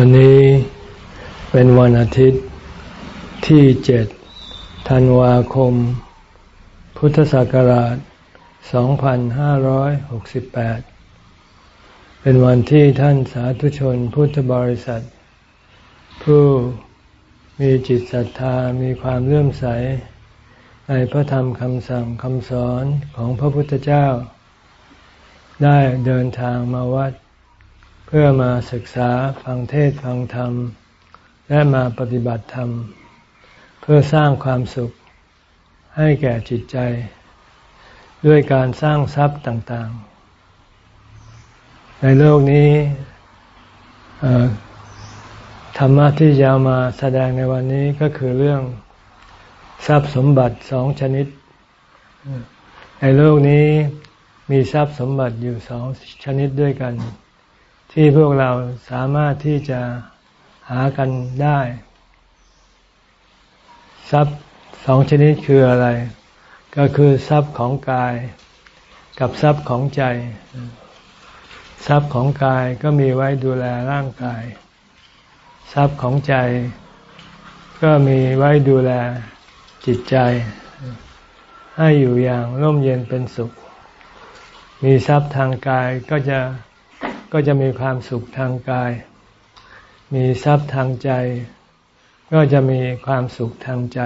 วันนี้เป็นวันอาทิตย์ที่เจ็ดธันวาคม พุทธศักราช 2568 เป็นวันที่ท่านสาธุชนพุทธบริษัท ผู้มีจิตศรัทธามีความเลื่อมใส ในพระธรรมคำสั่งคำสอนของพระพุทธเจ้า ได้เดินทางมาวัด เพื่อมาศึกษาฟังเทศฟังธรรม และมาปฏิบัติธรรม เพื่อสร้างความสุขให้แก่จิตใจ ด้วยการสร้างทรัพย์ต่างๆ ในโลกนี้ธรรมะที่จะมาแสดงในวันนี้ก็คือเรื่องทรัพย์สมบัติสองชนิด ในโลกนี้มีทรัพย์สมบัติอยู่สองชนิดด้วยกัน ที่พวกเราสามารถที่จะหากันได้ ทรัพย์สองชนิดคืออะไร ก็คือทรัพย์ของกาย กับทรัพย์ของใจ ทรัพย์ของกายก็มีไว้ดูแลร่างกาย ทรัพย์ของใจ ก็มีไว้ดูแลจิตใจ ให้อยู่อย่างร่มเย็นเป็นสุข มีทรัพย์ทางกายก็จะ ก็จะมีความสุขทางกาย มีทรัพย์ทางใจ ก็จะมีความสุขทางใจ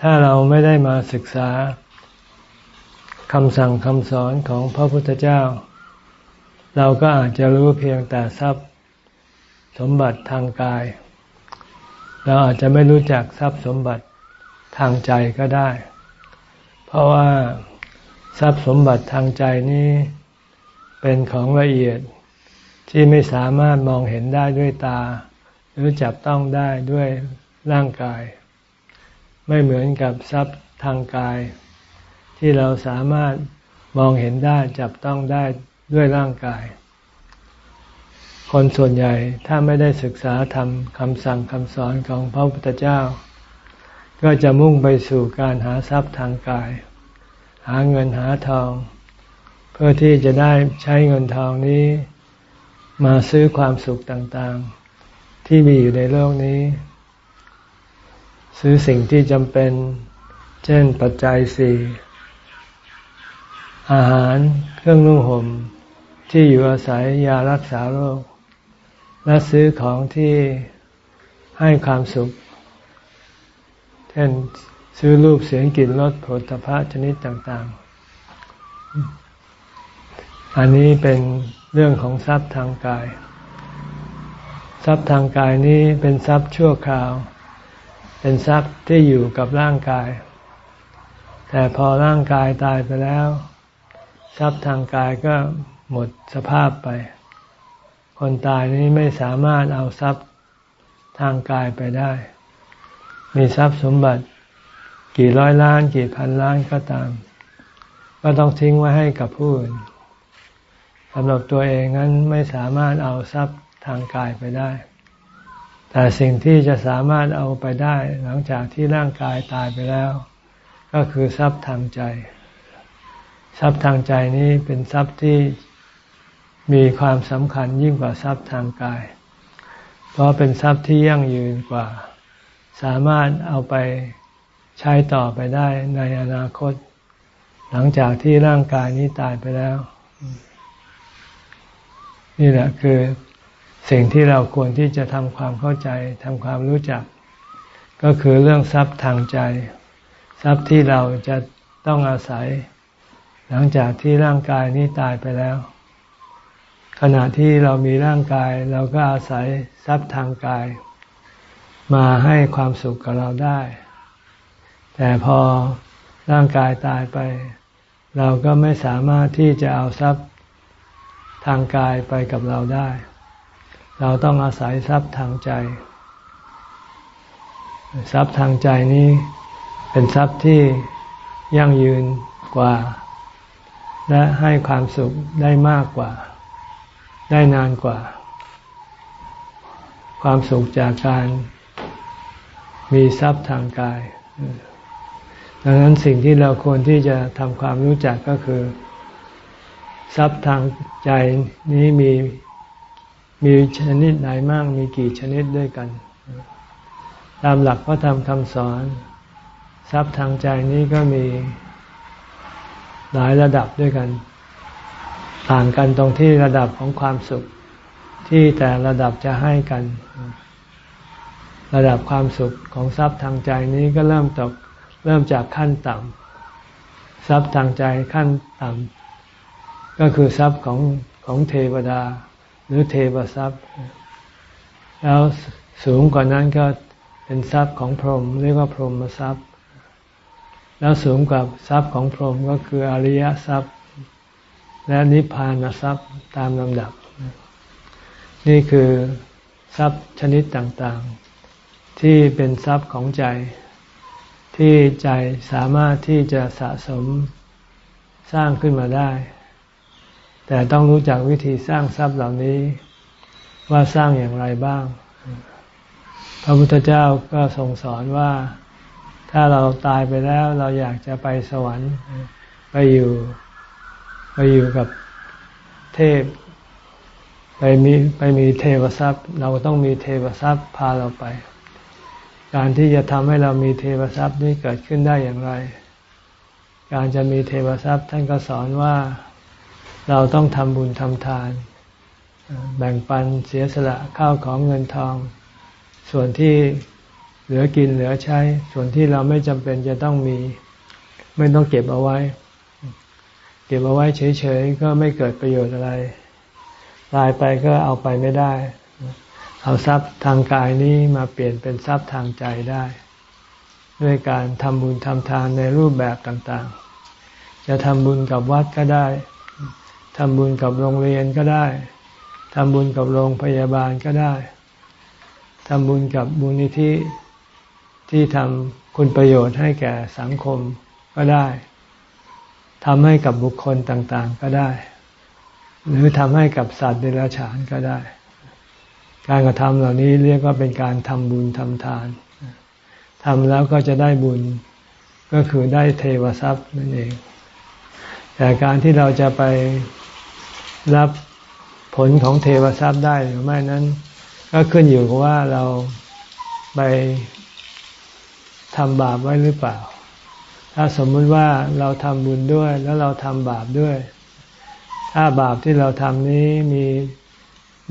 ถ้าเราไม่ได้มาศึกษาคำสั่งคำสอนของพระพุทธเจ้า เราก็อาจจะรู้เพียงแต่ทรัพย์สมบัติทางกาย เราอาจจะไม่รู้จักทรัพย์สมบัติทางใจก็ได้ เพราะว่าทรัพย์สมบัติทางใจนี้ เป็นของละเอียดที่ไม่สามารถมองเห็นได้ด้วยตา หรือจับต้องได้ด้วยร่างกาย ไม่เหมือนกับทรัพย์ทางกาย ที่เราสามารถมองเห็นได้จับต้องได้ด้วยร่างกาย คนส่วนใหญ่ถ้าไม่ได้ศึกษาทำคำสั่งคำสอนของพระพุทธเจ้า ก็จะมุ่งไปสู่การหาทรัพย์ทางกาย หาเงินหาทอง พื่อที่จะได้ใช้เงินทองนี้ มาซื้อความสุขต่างๆ ที่มีอยู่ในโลกนี้ ซื้อสิ่งที่จำเป็น เช่นปัจจัยสี่อาหารเครื่องนุ่งห่มที่อยู่อาศัยยารักษาโรค และซื้อของที่ให้ความสุข เช่นซื้อรูปเสียงกลิ่นรสผลิตภัณฑ์ชนิดต่างๆ อันนี้เป็นเรื่องของทรัพย์ทางกาย ทรัพย์ทางกายนี้เป็นทรัพย์ชั่วคราว เป็นทรัพย์ที่อยู่กับร่างกาย แต่พอร่างกายตายไปแล้ว ทรัพย์ทางกายก็หมดสภาพไป คนตายนี้ไม่สามารถเอาทรัพย์ทางกายไปได้ มีทรัพย์สมบัติ กี่ร้อยล้าน กี่พันล้านก็ตาม ก็ต้องทิ้งไว้ให้กับผู้อื่น สำหรับตัวเองนั้นไม่สามารถเอาทรัพย์ทางกายไปได้ แต่สิ่งที่จะสามารถเอาไปได้ หลังจากที่ร่างกายตายไปแล้ว ก็คือทรัพย์ทางใจ ทรัพย์ทางใจนี้เป็นทรัพย์ที่มีความสำคัญยิ่งกว่าทรัพย์ทางกาย เพราะเป็นทรัพย์ที่ยั่งยืนกว่า สามารถเอาไปใช้ต่อไปได้ในอนาคต หลังจากที่ร่างกายนี้ตายไปแล้ว นี่แหละคือสิ่งที่เราควรที่จะทำความเข้าใจทำความรู้จัก ก็คือเรื่องทรัพย์ทางใจ ทรัพย์ที่เราจะต้องอาศัย หลังจากที่ร่างกายนี้ตายไปแล้ว ขณะที่เรามีร่างกายเราก็อาศัยทรัพย์ทางกาย มาให้ความสุขกับเราได้ แต่พอร่างกายตายไป เราก็ไม่สามารถที่จะเอาทรัพย์ ทางกายไปกับเราได้ เราต้องอาศัยทรัพย์ทางใจ ทรัพย์ทางใจนี้ เป็นทรัพย์ที่ยั่งยืนกว่า และให้ความสุขได้มากกว่า ได้นานกว่า ความสุขจากการมีทรัพย์ทางกาย ดังนั้นสิ่งที่เราควรที่จะทำความรู้จักก็คือ ทรัพย์ทางใจนี้มีมีชนิดไหนมากมีกี่ชนิดด้วยกัน ตามหลักพระธรรมคำสอน ทรัพย์ทางใจนี้ก็มีหลายระดับด้วยกัน ต่างกันตรงที่ระดับของความสุขที่แต่ระดับจะให้กัน ระดับความสุขของทรัพย์ทางใจนี้ก็เริ่มตกเริ่มจากขั้นต่ำทรัพย์ทางใจขั้นต่ำ ก็คือทรัพย์ของของเทวดา หรือเทวทรัพย์ แล้วสูงกว่านั้นก็เป็นทรัพย์ของพรหมเรียกว่าพรหมทรัพย์ แล้วสูงกว่าทรัพย์ของพรหมก็คืออริยทรัพย์ และนิพพานทรัพย์ตามลำดับ นี่คือทรัพย์ชนิดต่างๆ ที่เป็นทรัพย์ของใจ ที่ใจสามารถที่จะสะสมสร้างขึ้นมาได้ แต่ต้องรู้จักวิธีสร้างทรัพย์เหล่านี้ว่าสร้างอย่างไรบ้าง พระพุทธเจ้าก็ทรงสอนว่า ถ้าเราตายไปแล้วเราอยากจะไปสวรรค์ ไปอยู่ไปอยู่กับเทพ ไปมีไปมีเทวทรัพย์ เราต้องมีเทวทรัพย์พาเราไป การที่จะทำให้เรามีเทวทรัพย์นี้เกิดขึ้นได้อย่างไร การจะมีเทวทรัพย์ท่านก็สอนว่า เราต้องทำบุญทำทาน แบ่งปันเสียสละข้าวของเงินทอง ส่วนที่เหลือกินเหลือใช้ ส่วนที่เราไม่จำเป็นจะต้องมี ไม่ต้องเก็บเอาไว้ เก็บเอาไว้เฉยๆก็ไม่เกิดประโยชน์อะไรตายไปก็เอาไปไม่ได้ เอาทรัพย์ทางกายนี้มาเปลี่ยนเป็นทรัพย์ทางใจได้ ด้วยการทำบุญทำทานในรูปแบบต่างๆ จะทำบุญกับวัดก็ได้ ทำบุญกับโรงเรียนก็ได้ทำบุญกับโรงพยาบาลก็ได้ทำบุญกับบุญนิธิที่ทำคุณประโยชน์ให้แก่สังคมก็ได้ทำให้กับบุคคลต่างๆก็ได้ หรือทำให้กับสัตว์เดรัจฉานก็ได้ การกระทำเหล่านี้เรียกว่าเป็นการทำบุญทำทานทำแล้วก็จะได้บุญก็คือได้เทวทรัพย์นั่นเอง แต่การที่เราจะไป รับผลของเทวทรัพย์ได้หรือไม่นั้น ก็ขึ้นอยู่กับว่าเราไปทำบาปไว้หรือเปล่า ถ้าสมมุติว่าเราทำบุญด้วยแล้วเราทำบาปด้วย ถ้าบาปที่เราทำนี้มี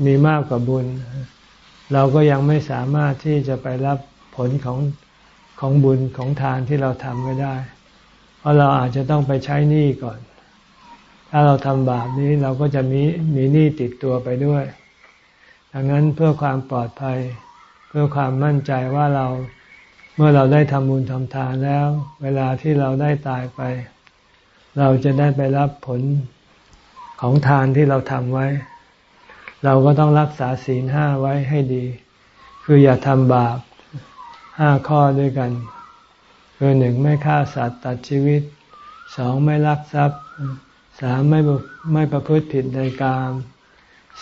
มีมากกว่าบุญ เราก็ยังไม่สามารถที่จะไปรับผลของของบุญของทานที่เราทำไม่ได้ เพราะเราอาจจะต้องไปใช้หนี้ก่อน ถ้าเราทำบาปนี้เราก็จะมีมีหนี้ติดตัวไปด้วย ดังนั้นเพื่อความปลอดภัย เพื่อความมั่นใจว่าเราเมื่อเราได้ทำบุญทำทานแล้ว เวลาที่เราได้ตายไป เราจะได้ไปรับผลของทานที่เราทำไว้ เราก็ต้องรักษาศีลห้าไว้ให้ดี คืออย่าทำบาปห้าข้อด้วยกัน คือหนึ่งไม่ฆ่าสัตว์ตัดชีวิตสองไม่ลักทรัพย์ สามไม่ไม่ประพฤติผิดในกาม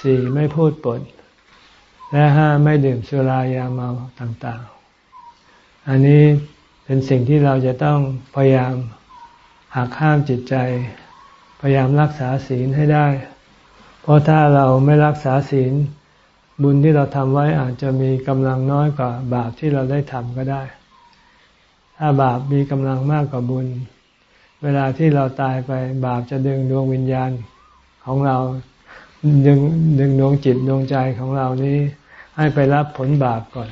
สี่ไม่พูดปด และห้าไม่ดื่มสุรายาเมาต่างๆ อันนี้เป็นสิ่งที่เราจะต้องพยายามหักห้ามจิตใจ พยายามรักษาศีลให้ได้ เพราะถ้าเราไม่รักษาศีล บุญที่เราทำไว้อาจจะมีกำลังน้อยกว่าบาปที่เราได้ทำก็ได้ ถ้าบาปมีกำลังมากกว่าบุญ เวลาที่เราตายไปบาปจะดึงดวงวิญญาณของเราดึงดึงดวงจิตดวงใจของเรานี้ให้ไปรับผลบาปก่อน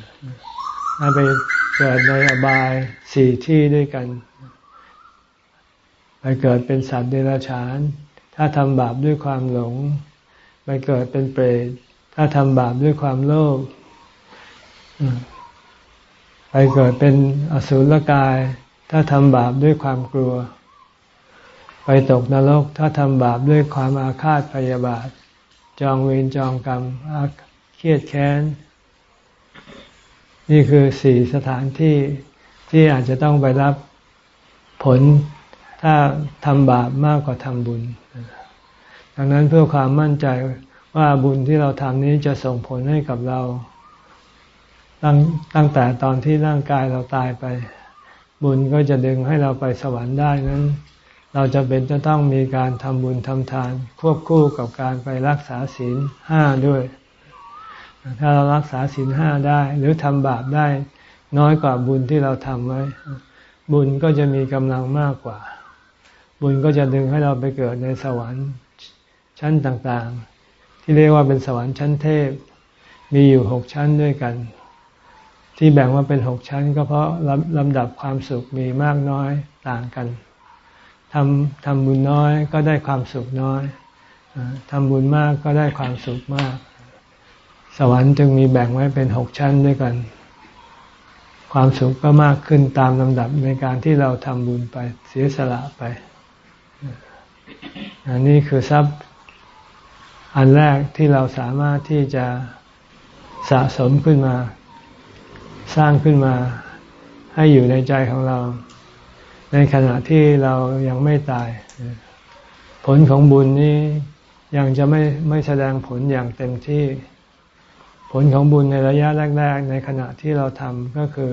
ให้ไปเกิดในอบายสี่ที่ด้วยกัน ไปเกิดเป็นสัตว์เดรัจฉาน ถ้าทำบาปด้วยความหลง ไปเกิดเป็นเปรต ถ้าทำบาปด้วยความโลภ ไปเกิดเป็นอสุรกาย ถ้าทำบาปด้วยความกลัว ไปตกนรกถ้าทำบาปด้วยความอาฆาตพยาบาท จองเวรจองกรรมเครียดแค้น นี่คือสี่สถานที่ที่อาจจะต้องไปรับผลถ้าทำบาปมากกว่าทำบุญ ดังนั้นเพื่อความมั่นใจว่าบุญที่เราทำนี้จะส่งผลให้กับเราตั้งตั้งแต่ตอนที่ร่างกายเราตายไป บุญก็จะดึงให้เราไปสวรรค์ได้นั้น เราจะเป็นจะต้องมีการทำบุญทำทาน ควบคู่กับการไปรักษาศีลห้าด้วย ถ้าเรารักษาศีลห้าได้ หรือทำบาปได้น้อยกว่าบุญที่เราทำไว้ บุญก็จะมีกำลังมากกว่า บุญก็จะดึงให้เราไปเกิดในสวรรค์ชั้นต่างๆ ที่เรียกว่าเป็นสวรรค์ชั้นเทพ มีอยู่หกชั้นด้วยกัน ที่แบ่งว่าเป็นหกชั้น ก็เพราะลำดับความสุขมีมากน้อยต่างกัน ทำทำบุญน้อยก็ได้ความสุขน้อยทำบุญมากก็ได้ความสุขมาก สวรรค์จึงมีแบ่งไว้เป็นหกชั้นด้วยกัน ความสุขก็มากขึ้นตามลำดับในการที่เราทำบุญไปเสียสละไป อันนี้คือทรัพย์อันแรกที่เราสามารถที่จะสะสมขึ้นมา สร้างขึ้นมาให้อยู่ในใจของเรา ในขณะที่เรายังไม่ตาย ผลของบุญนี้ยังจะไม่ไม่แสดงผลอย่างเต็มที่ ผลของบุญในระยะแรก ๆ ในขณะที่เราทำก็คือ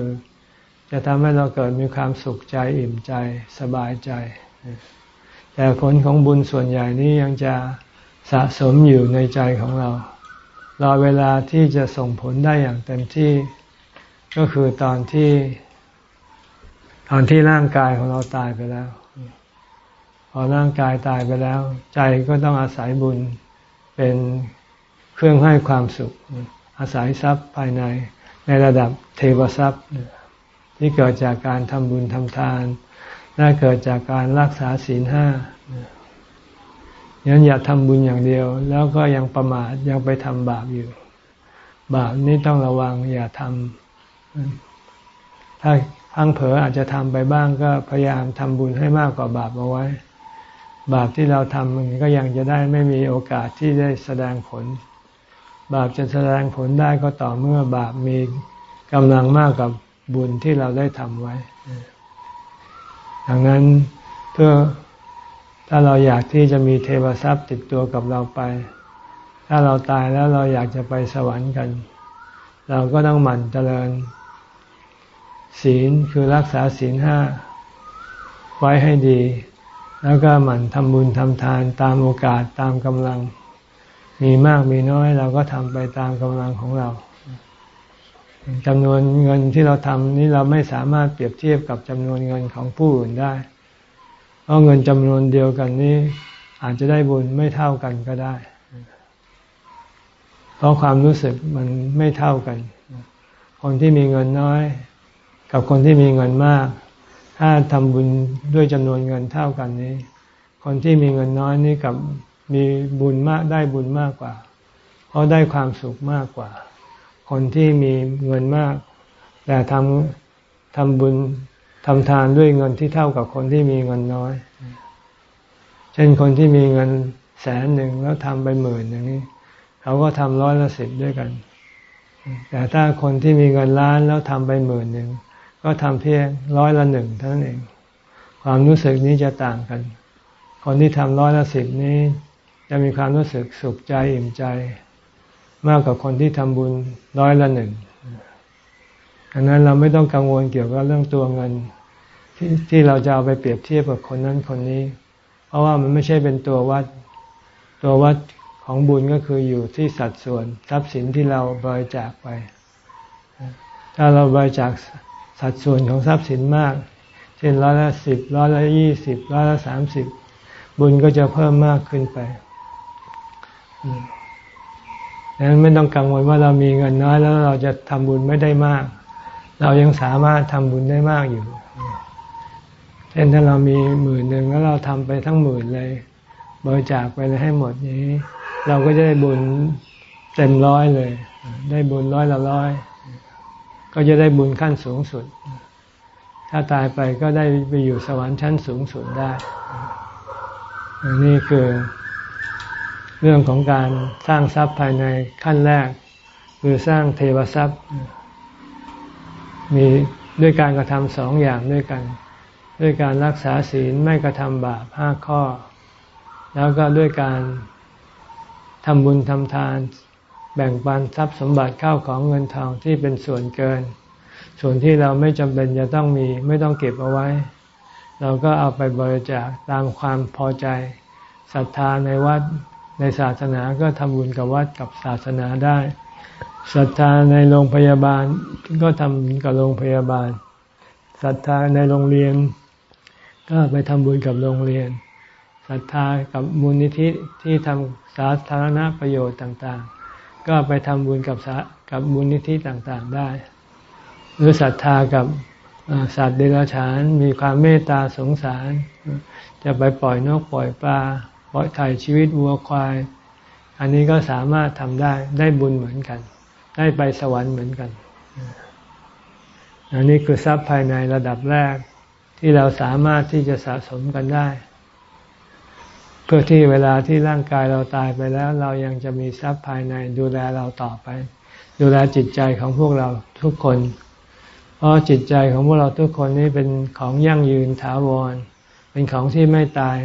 จะทำให้เราเกิดมีความสุขใจอิ่มใจสบายใจ แต่ผลของบุญส่วนใหญ่นี้ยังจะสะสมอยู่ในใจของเรา รอเวลาที่จะส่งผลได้อย่างเต็มที่ ก็คือตอนที่ อนที่ร่างกายของเราตายไปแล้ว พอร่างกายตายไปแล้ว ใจก็ต้องอาศัยบุญเป็นเครื่องให้ความสุข อาศัยทรัพย์ภายในในระดับเทวทรัพย์ ที่เกิดจากการทำบุญทำทาน และเกิดจากการรักษาศีลห้ายันอย่าทำบุญอย่างเดียว แล้วก็ยังประมาทยังไปทำบาปอยู่ บาปนี้ต้องระวังอย่าทำถ้า พังเผลออาจจะทำไปบ้างก็พยายามทำบุญให้มากกว่าบาปเอาไว้ บาปที่เราทำมันก็ยังจะได้ไม่มีโอกาสที่ได้แสดงผล บาปจะแสดงผลได้ก็ต่อเมื่อบาปมีกำลังมากกับบุญที่เราได้ทำไว้ ดังนั้นเพื่อถ้าเราอยากที่จะมีเทวทรัพย์ติดตัวกับเราไป ถ้าเราตายแล้วเราอยากจะไปสวรรค์กัน เราก็ต้องหมั่นเจริญ ศีลคือรักษาศีลห้าไว้ให้ดี แล้วก็หมั่นทำบุญทำทานตามโอกาสตามกำลัง มีมากมีน้อยเราก็ทำไปตามกำลังของเราจำนวนเงินที่เราทำนี้เราไม่สามารถเปรียบเทียบกับจำนวนเงินของผู้อื่นได้ เพราะเงินจำนวนเดียวกันนี้อาจจะได้บุญไม่เท่ากันก็ได้ เพราะความรู้สึกมันไม่เท่ากัน คนที่มีเงินน้อย กับคนที่มีเงินมาก ถ้าทำบุญด้วยจำนวนเงินเท่ากันนี้ คนที่มีเงินน้อยนี่กับมีบุญมากได้บุญมากกว่า เพราะได้ความสุขมากกว่า คนที่มีเงินมาก แต่ทำทำบุญทำทานด้วยเงินที่เท่ากับคนที่มีเงินน้อย เช่นคนที่มีเงินแสนหนึ่งแล้วทำไปหมื่นอย่างนี้ เขาก็ทำร้อยละสิบด้วยกัน แต่ถ้าคนที่มีเงินล้านแล้วทำไปหมื่นหนึ่ง ก็ทำเพียงร้อยละหนึ่งเท่านั้นเอง ความรู้สึกนี้จะต่างกัน คนที่ทำร้อยละสิบนี้ จะมีความรู้สึกสุขใจอิ่มใจ มากกว่าคนที่ทำบุญร้อยละหนึ่งดังนั้นเราไม่ต้องกังวลเกี่ยวกับเรื่องตัวเงินที่ที่เราจะเอาไปเปรียบเทียบกับคนนั้นคนนี้ เพราะว่ามันไม่ใช่เป็นตัววัด ตัววัดของบุญก็คืออยู่ที่สัดส่วนทรัพย์สินที่เราบริจาคไป ถ้าเราบริจาค สัดส่วนของทรัพย์สินมาก เช่นร้อยละสิบร้อยละยี่สิบร้อยละสามสิบบุญก็จะเพิ่มมากขึ้นไปดังนั้นไม่ต้องกังวลว่าเรามีเงินน้อยแล้วเราจะทำบุญไม่ได้มาก เรายังสามารถทำบุญได้มากอยู่ เช่นถ้าเรามีหมื่นหนึ่งแล้วเราทำไปทั้งหมื่นเลยบริจาคไปเลยให้หมดนี้ เราก็จะได้บุญเต็มร้อยเลย ได้บุญร้อยละร้อย ก็จะได้บุญขั้นสูงสุด ถ้าตายไปก็ได้ไปอยู่สวรรค์ชั้นสูงสุดได้ นี่คือเรื่องของการสร้างทรัพย์ภายในขั้นแรก คือสร้างเทวทรัพย์ มีด้วยการกระทำสองอย่างด้วยกัน ด้วยการรักษาศีลไม่กระทำบาปห้าข้อ แล้วก็ด้วยการทำบุญทำทาน แบ่งปันทรัพย์สมบัติเข้าของเงินทองที่เป็นส่วนเกิน ส่วนที่เราไม่จำเป็นจะต้องมีไม่ต้องเก็บเอาไว้ เราก็เอาไปบริจาคตามความพอใจศรัทธาในวัดในศาสนาก็ทำบุญกับวัดกับศาสนาได้ศรัทธาในโรงพยาบาลก็ทำกับโรงพยาบาลศรัทธาในโรงเรียน ก็ไปทำบุญกับโรงเรียนศรัทธากับมูลนิธิที่ทำสาธารณประโยชน์ต่างๆ ก็ไปทำบุญกับกับมูลนิธิต่างๆได้ หรือศรัทธากับสัตว์เดรัจฉานมีความเมตตาสงสาร จะไปปล่อยนกปล่อยปลาปล่อยถ่ายชีวิตวัวควาย อันนี้ก็สามารถทำได้ได้บุญเหมือนกัน ได้ไปสวรรค์เหมือนกัน อันนี้คือทรัพย์ภายในระดับแรกที่เราสามารถที่จะสะสมกันได้ เพื่อที่เวลาที่ร่างกายเราตายไปแล้ว เรายังจะมีทรัพย์ภายในดูแลเราต่อไป ดูแลจิตใจของพวกเราทุกคน เพราะจิตใจของพวกเราทุกคนนี้เป็นของยั่งยืนถาวร เป็นของที่ไม่ตาย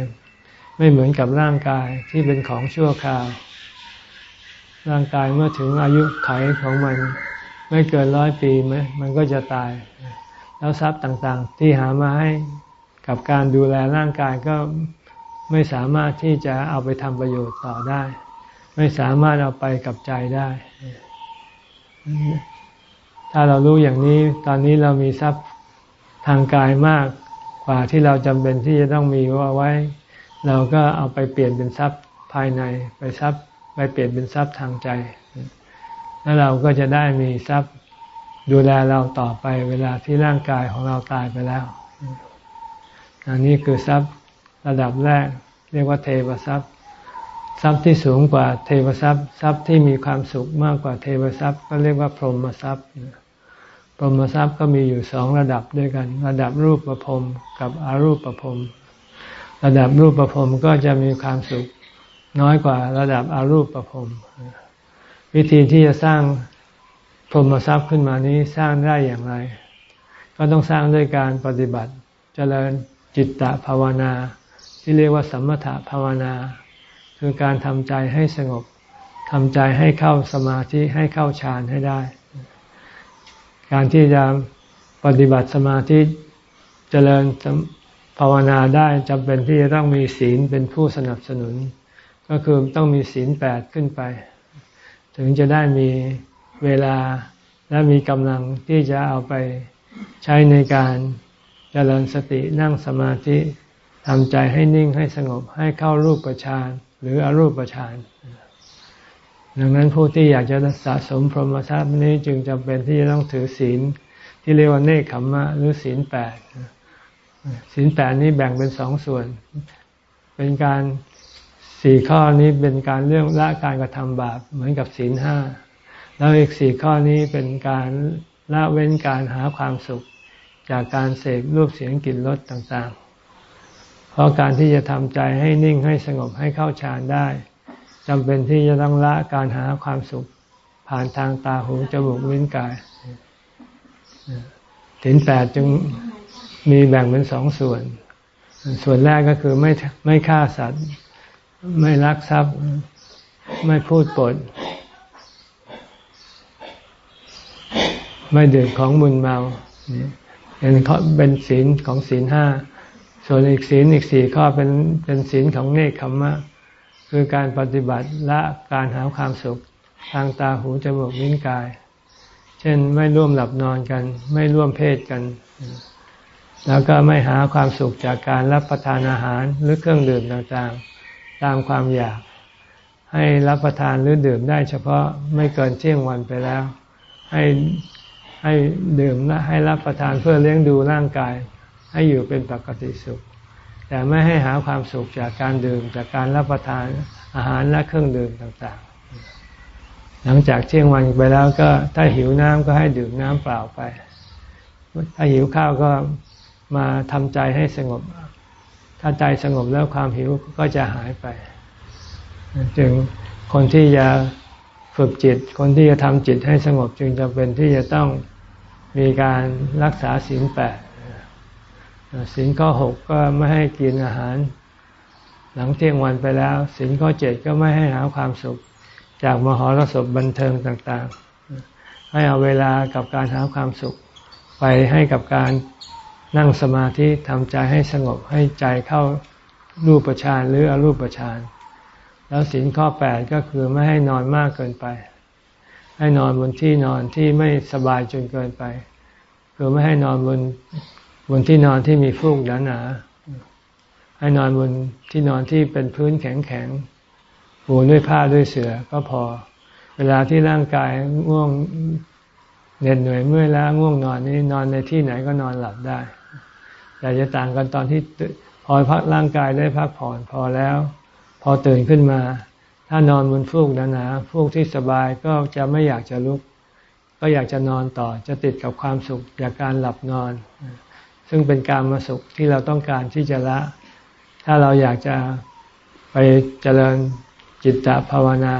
ไม่เหมือนกับร่างกายที่เป็นของชั่วคราว ร่างกายเมื่อถึงอายุไขของมัน ไม่เกินร้อยปีไหมมันก็จะตาย แล้วทรัพย์ต่างๆ ที่หามาให้กับการดูแลร่างกายก็ ไม่สามารถที่จะเอาไปทำประโยชน์ต่อได้ ไม่สามารถเอาไปกับใจได้ ถ้าเรารู้อย่างนี้ ตอนนี้เรามีทรัพย์ทางกายมากกว่าที่เราจำเป็นที่จะต้องมีว่าไว้ เราก็เอาไปเปลี่ยนเป็นทรัพย์ภายในไปทรัพย์ไปเปลี่ยนเป็นทรัพย์ทางใจ แล้วเราก็จะได้มีทรัพย์ดูแลเราต่อไปเวลาที่ร่างกายของเราตายไปแล้วอันนี้คือทรัพย์ ระดับแรก เรียกว่าเทวทรัพย์ ทรัพย์ที่สูงกว่าเทวทรัพย์ ทรัพย์ที่มีความสุขมากกว่าเทวทรัพย์ ก็เรียกว่าพรหมทรัพย์ พรหมทรัพย์ก็มีอยู่สองระดับด้วยกัน ระดับรูปประพรมกับอรูปประพรมระดับรูปประพรมก็จะมีความสุขน้อยกว่าระดับอรูปประพรมวิธีที่จะสร้างพรหมทรัพย์ขึ้นมานี้สร้างได้อย่างไร ก็ต้องสร้างด้วยการปฏิบัติเจริญจิตตภาวนา ที่เรียกว่าสมถภาวนา คือการทำใจให้สงบทำใจให้เข้าสมาธิให้เข้าฌานให้ได้ การที่จะปฏิบัติสมาธิเจริญภาวนาได้จำเป็นที่จะต้องมีศีลเป็นผู้สนับสนุน ก็คือต้องมีศีลแปดขึ้นไป ถึงจะได้มีเวลาและมีกำลังที่จะเอาไปใช้ในการเจริญสตินั่งสมาธิ ทำใจให้นิ่งให้สงบให้เข้ารูปฌานหรืออรูปฌานดังนั้นผู้ที่อยากจะสะสมพรหมทรัพย์นี้จึงจำเป็นที่จะต้องถือศีล ที่เรียกว่าเนคขมมะหรือศีลแปดศีลแปดนี้แบ่งเป็นสองส่วน เป็นการสี่ข้อนี้เป็นการเรื่องละการกระทำบาปเหมือนกับศีลห้าแล้วอีกสี่ข้อนี้เป็นการละเว้นการหาความสุข จากการเสพรูปเสียงกลิ่นรสต่างเพ ราะการที่จะทำใจให้นิ่งให้สงบให้เข้าฌานได้จำเป็นที่จะต้องละการหาความสุขผ่านทางตาหูจมูกลิ้นกายถินแปดจึงมีแบ่งเป็นสองส่วน ส่วนแรกก็คือไม่ไม่ฆ่าสัตว์ ไม่ลักทรัพย์ ไม่พูดปด ไม่ดื่มของมุนเมาเป็นเป็นศีลของศีลห้า ส่วนอีกศีลอีกสี่ข้อเป็นเป็นศีลของเนคขมมะ คือการปฏิบัติละการหาความสุขทางตาหูจมูกลิ้นกาย เช่นไม่ร่วมหลับนอนกัน ไม่ร่วมเพศกัน แล้วก็ไม่หาความสุขจากการรับประทานอาหารหรือเครื่องดื่มต่างๆ ตามความอยาก ให้รับประทานหรือดื่มได้เฉพาะไม่เกินเที่ยงวันไปแล้ว ให้ให้ดื่มและให้รับประทานเพื่อเลี้ยงดูร่างกาย ให้อยู่เป็นปกติสุข แต่ไม่ให้หาความสุขจากการดื่มจากการรับประทานอาหารและเครื่องดื่มต่างๆ หลังจากเที่ยงวันไปแล้วก็ถ้าหิวน้ำก็ให้ดื่มน้ำเปล่าไป ถ้าหิวข้าวก็มาทำใจให้สงบ ถ้าใจสงบแล้วความหิวก็จะหายไป จึงคนที่จะฝึกจิต คนที่จะทำจิตให้สงบจึงจำเป็นที่จะต้องมีการรักษาศีลแปด สินข้อหกก็ไม่ให้กินอาหาร หลังเที่ยงวันไปแล้วสินข้อเจ็ดก็ไม่ให้หาความสุข จากมหรสพบันเทิงต่างๆ ให้เอาเวลากับการหาความสุข ไปให้กับการนั่งสมาธิทำใจให้สงบให้ใจเข้ารูปฌานหรืออรูปฌานแล้วสินข้อแปดก็คือไม่ให้นอนมากเกินไปใให้นอนบนที่นอนที่ไม่สบายจนเกินไป คือไม่ให้นอนบน บนที่นอนที่มีฟูกหนาๆให้นอนบนที่นอนที่เป็นพื้นแข็งๆปูด้วยผ้าด้วยเสือก็พอ เวลาที่ร่างกายง่วงเหน็ดเหนื่อยเมื่อยล้าง่วงนอนนี่นอนในที่ไหนก็นอนหลับได้ แต่จะต่างกันตอนที่พอพักร่างกายได้พักผ่อนพอแล้ว พอตื่นขึ้นมา ถ้านอนบนฟูกหนาๆฟูกที่สบายก็จะไม่อยากจะลุก ก็อยากจะนอนต่อจะติดกับความสุขจากการหลับนอน ซึ่งเป็นการมาสุขที่เราต้องการที่จะละ ถ้าเราอยากจะไปเจริญจิตตภาวนา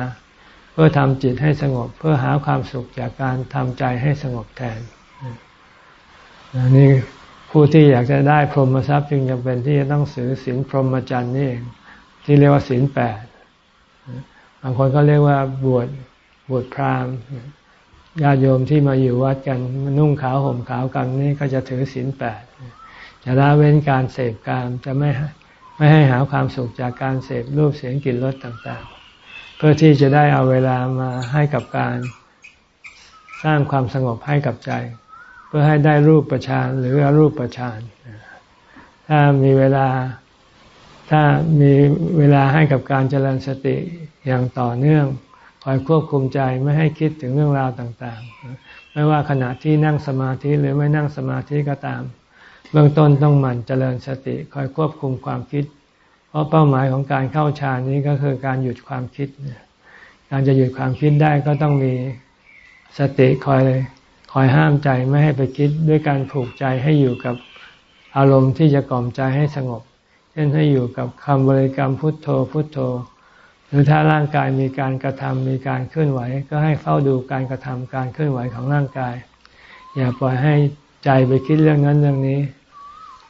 เพื่อทำจิตให้สงบ เพื่อหาความสุขจากการทำใจให้สงบแทนนี่ผู้ที่อยากจะได้พรหมทรัพย์จึงจำเป็นที่จะต้องสือศีลพรหมจรรย์นี่เองที่เรียกว่าศีลแปดบางคนก็เรียกว่าบวชบวชพราหมณ์ ญาติโยมที่มาอยู่วัดกันนุ่งขาวห่มขาวกันนี่ก็จะถือศีลแปดจะละเว้นการเสพการจะไม่ไม่ให้หาความสุขจากการเสพรูปเสียงกลิ่นรสต่างๆ เพื่อที่จะได้เอาเวลามาให้กับการสร้างความสงบให้กับใจ เพื่อให้ได้รูปประชานหรืออรูปประชานถ้ามีเวลาถ้ามีเวลาให้กับการเจริญสติอย่างต่อเนื่อง คอยควบคุมใจไม่ให้คิดถึงเรื่องราวต่างๆ ไม่ว่าขณะที่นั่งสมาธิหรือไม่นั่งสมาธิก็ตาม เบื้องต้นต้องหมั่นเจริญสติ คอยควบคุมความคิด เพราะเป้าหมายของการเข้าฌานนี้ก็คือการหยุดความคิด การจะหยุดความคิดได้ก็ต้องมีสติคอยคอยห้ามใจไม่ให้ไปคิดด้วยการผูกใจให้อยู่กับอารมณ์ที่จะกล่อมใจให้สงบ เช่นให้อยู่กับคำบริกรรมพุทโธพุทโธ หรือถ้าร่างกายมีการกระทำมีการเคลื่อนไหว ก็ให้เฝ้าดูการกระทำการเคลื่อนไหวของร่างกาย อย่าปล่อยให้ใจไปคิดเรื่องนั้นเรื่องนี้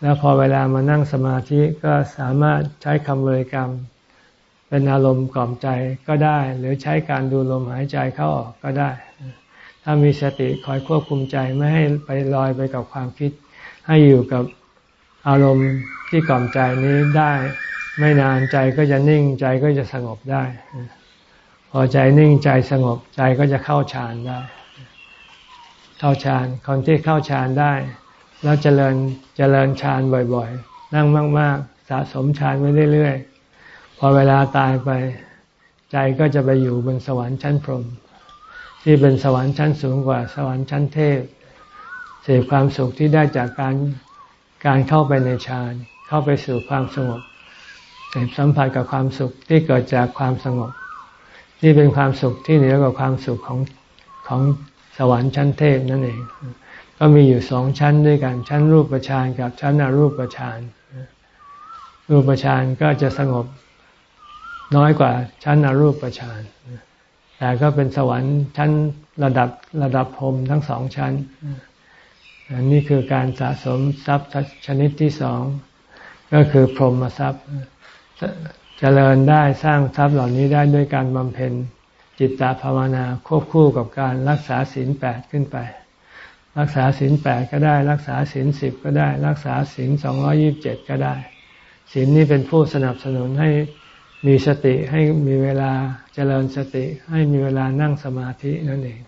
แล้วพอเวลามานั่งสมาธิก็สามารถใช้คำบริกรรม เป็นอารมณ์กล่อมใจก็ได้ หรือใช้การดูลมหายใจเข้าออกก็ได้ ถ้ามีสติคอยควบคุมใจไม่ให้ไปลอยไปกับความคิด ให้อยู่กับอารมณ์ที่กล่อมใจนี้ได้ ไม่นานใจก็จะนิ่งใจก็จะสงบได้ พอใจนิ่งใจสงบใจก็จะเข้าฌานได้ เข้าฌานคนที่เข้าฌานได้ แล้วเจริญเจริญฌานบ่อยๆ นั่งมาก ๆ สะสมฌานไว้เรื่อยๆ พอเวลาตายไป ใจก็จะไปอยู่บนสวรรค์ชั้นพรหมที่เป็นสวรรค์ชั้นสูงกว่าสวรรค์ชั้นเทพเสพความสุขที่ได้จากการการเข้าไปในฌาน เข้าไปสู่ความสงบ เสพสัมผัสกับความสุขที่เกิดจากความสงบนี่เป็นความสุขที่เหนือกว่าความสุขของของสวรรค์ชั้นเทพนั่นเอง ก็มีอยู่สองชั้นด้วยกัน ชั้นรูปประชานกับชั้นอรูปประชานรูปประชานก็จะสงบน้อยกว่าชั้นอรูปประชานแต่ก็เป็นสวรรค์ชั้นระดับระดับพรมทั้งสองชั้นอันนี้คือการสะสมทรัพย์ชนิดที่สอง ก็คือพรหมทรัพย์ เจริญได้สร้างทรัพย์เหล่านี้ได้ด้วยการบำเพ็ญจิตตภาวนาควบคู่กับการรักษาศีลแปดขึ้นไป รักษาศีลแปดก็ได้ รักษาศีลสิบก็ได้ รักษาศีลสองยิบเจ็ดก็ได้ศีลนี้เป็นผู้สนับสนุนให้มีสติให้มีเวลาเจริญสติ ให้มีเวลานั่งสมาธินั่นเอง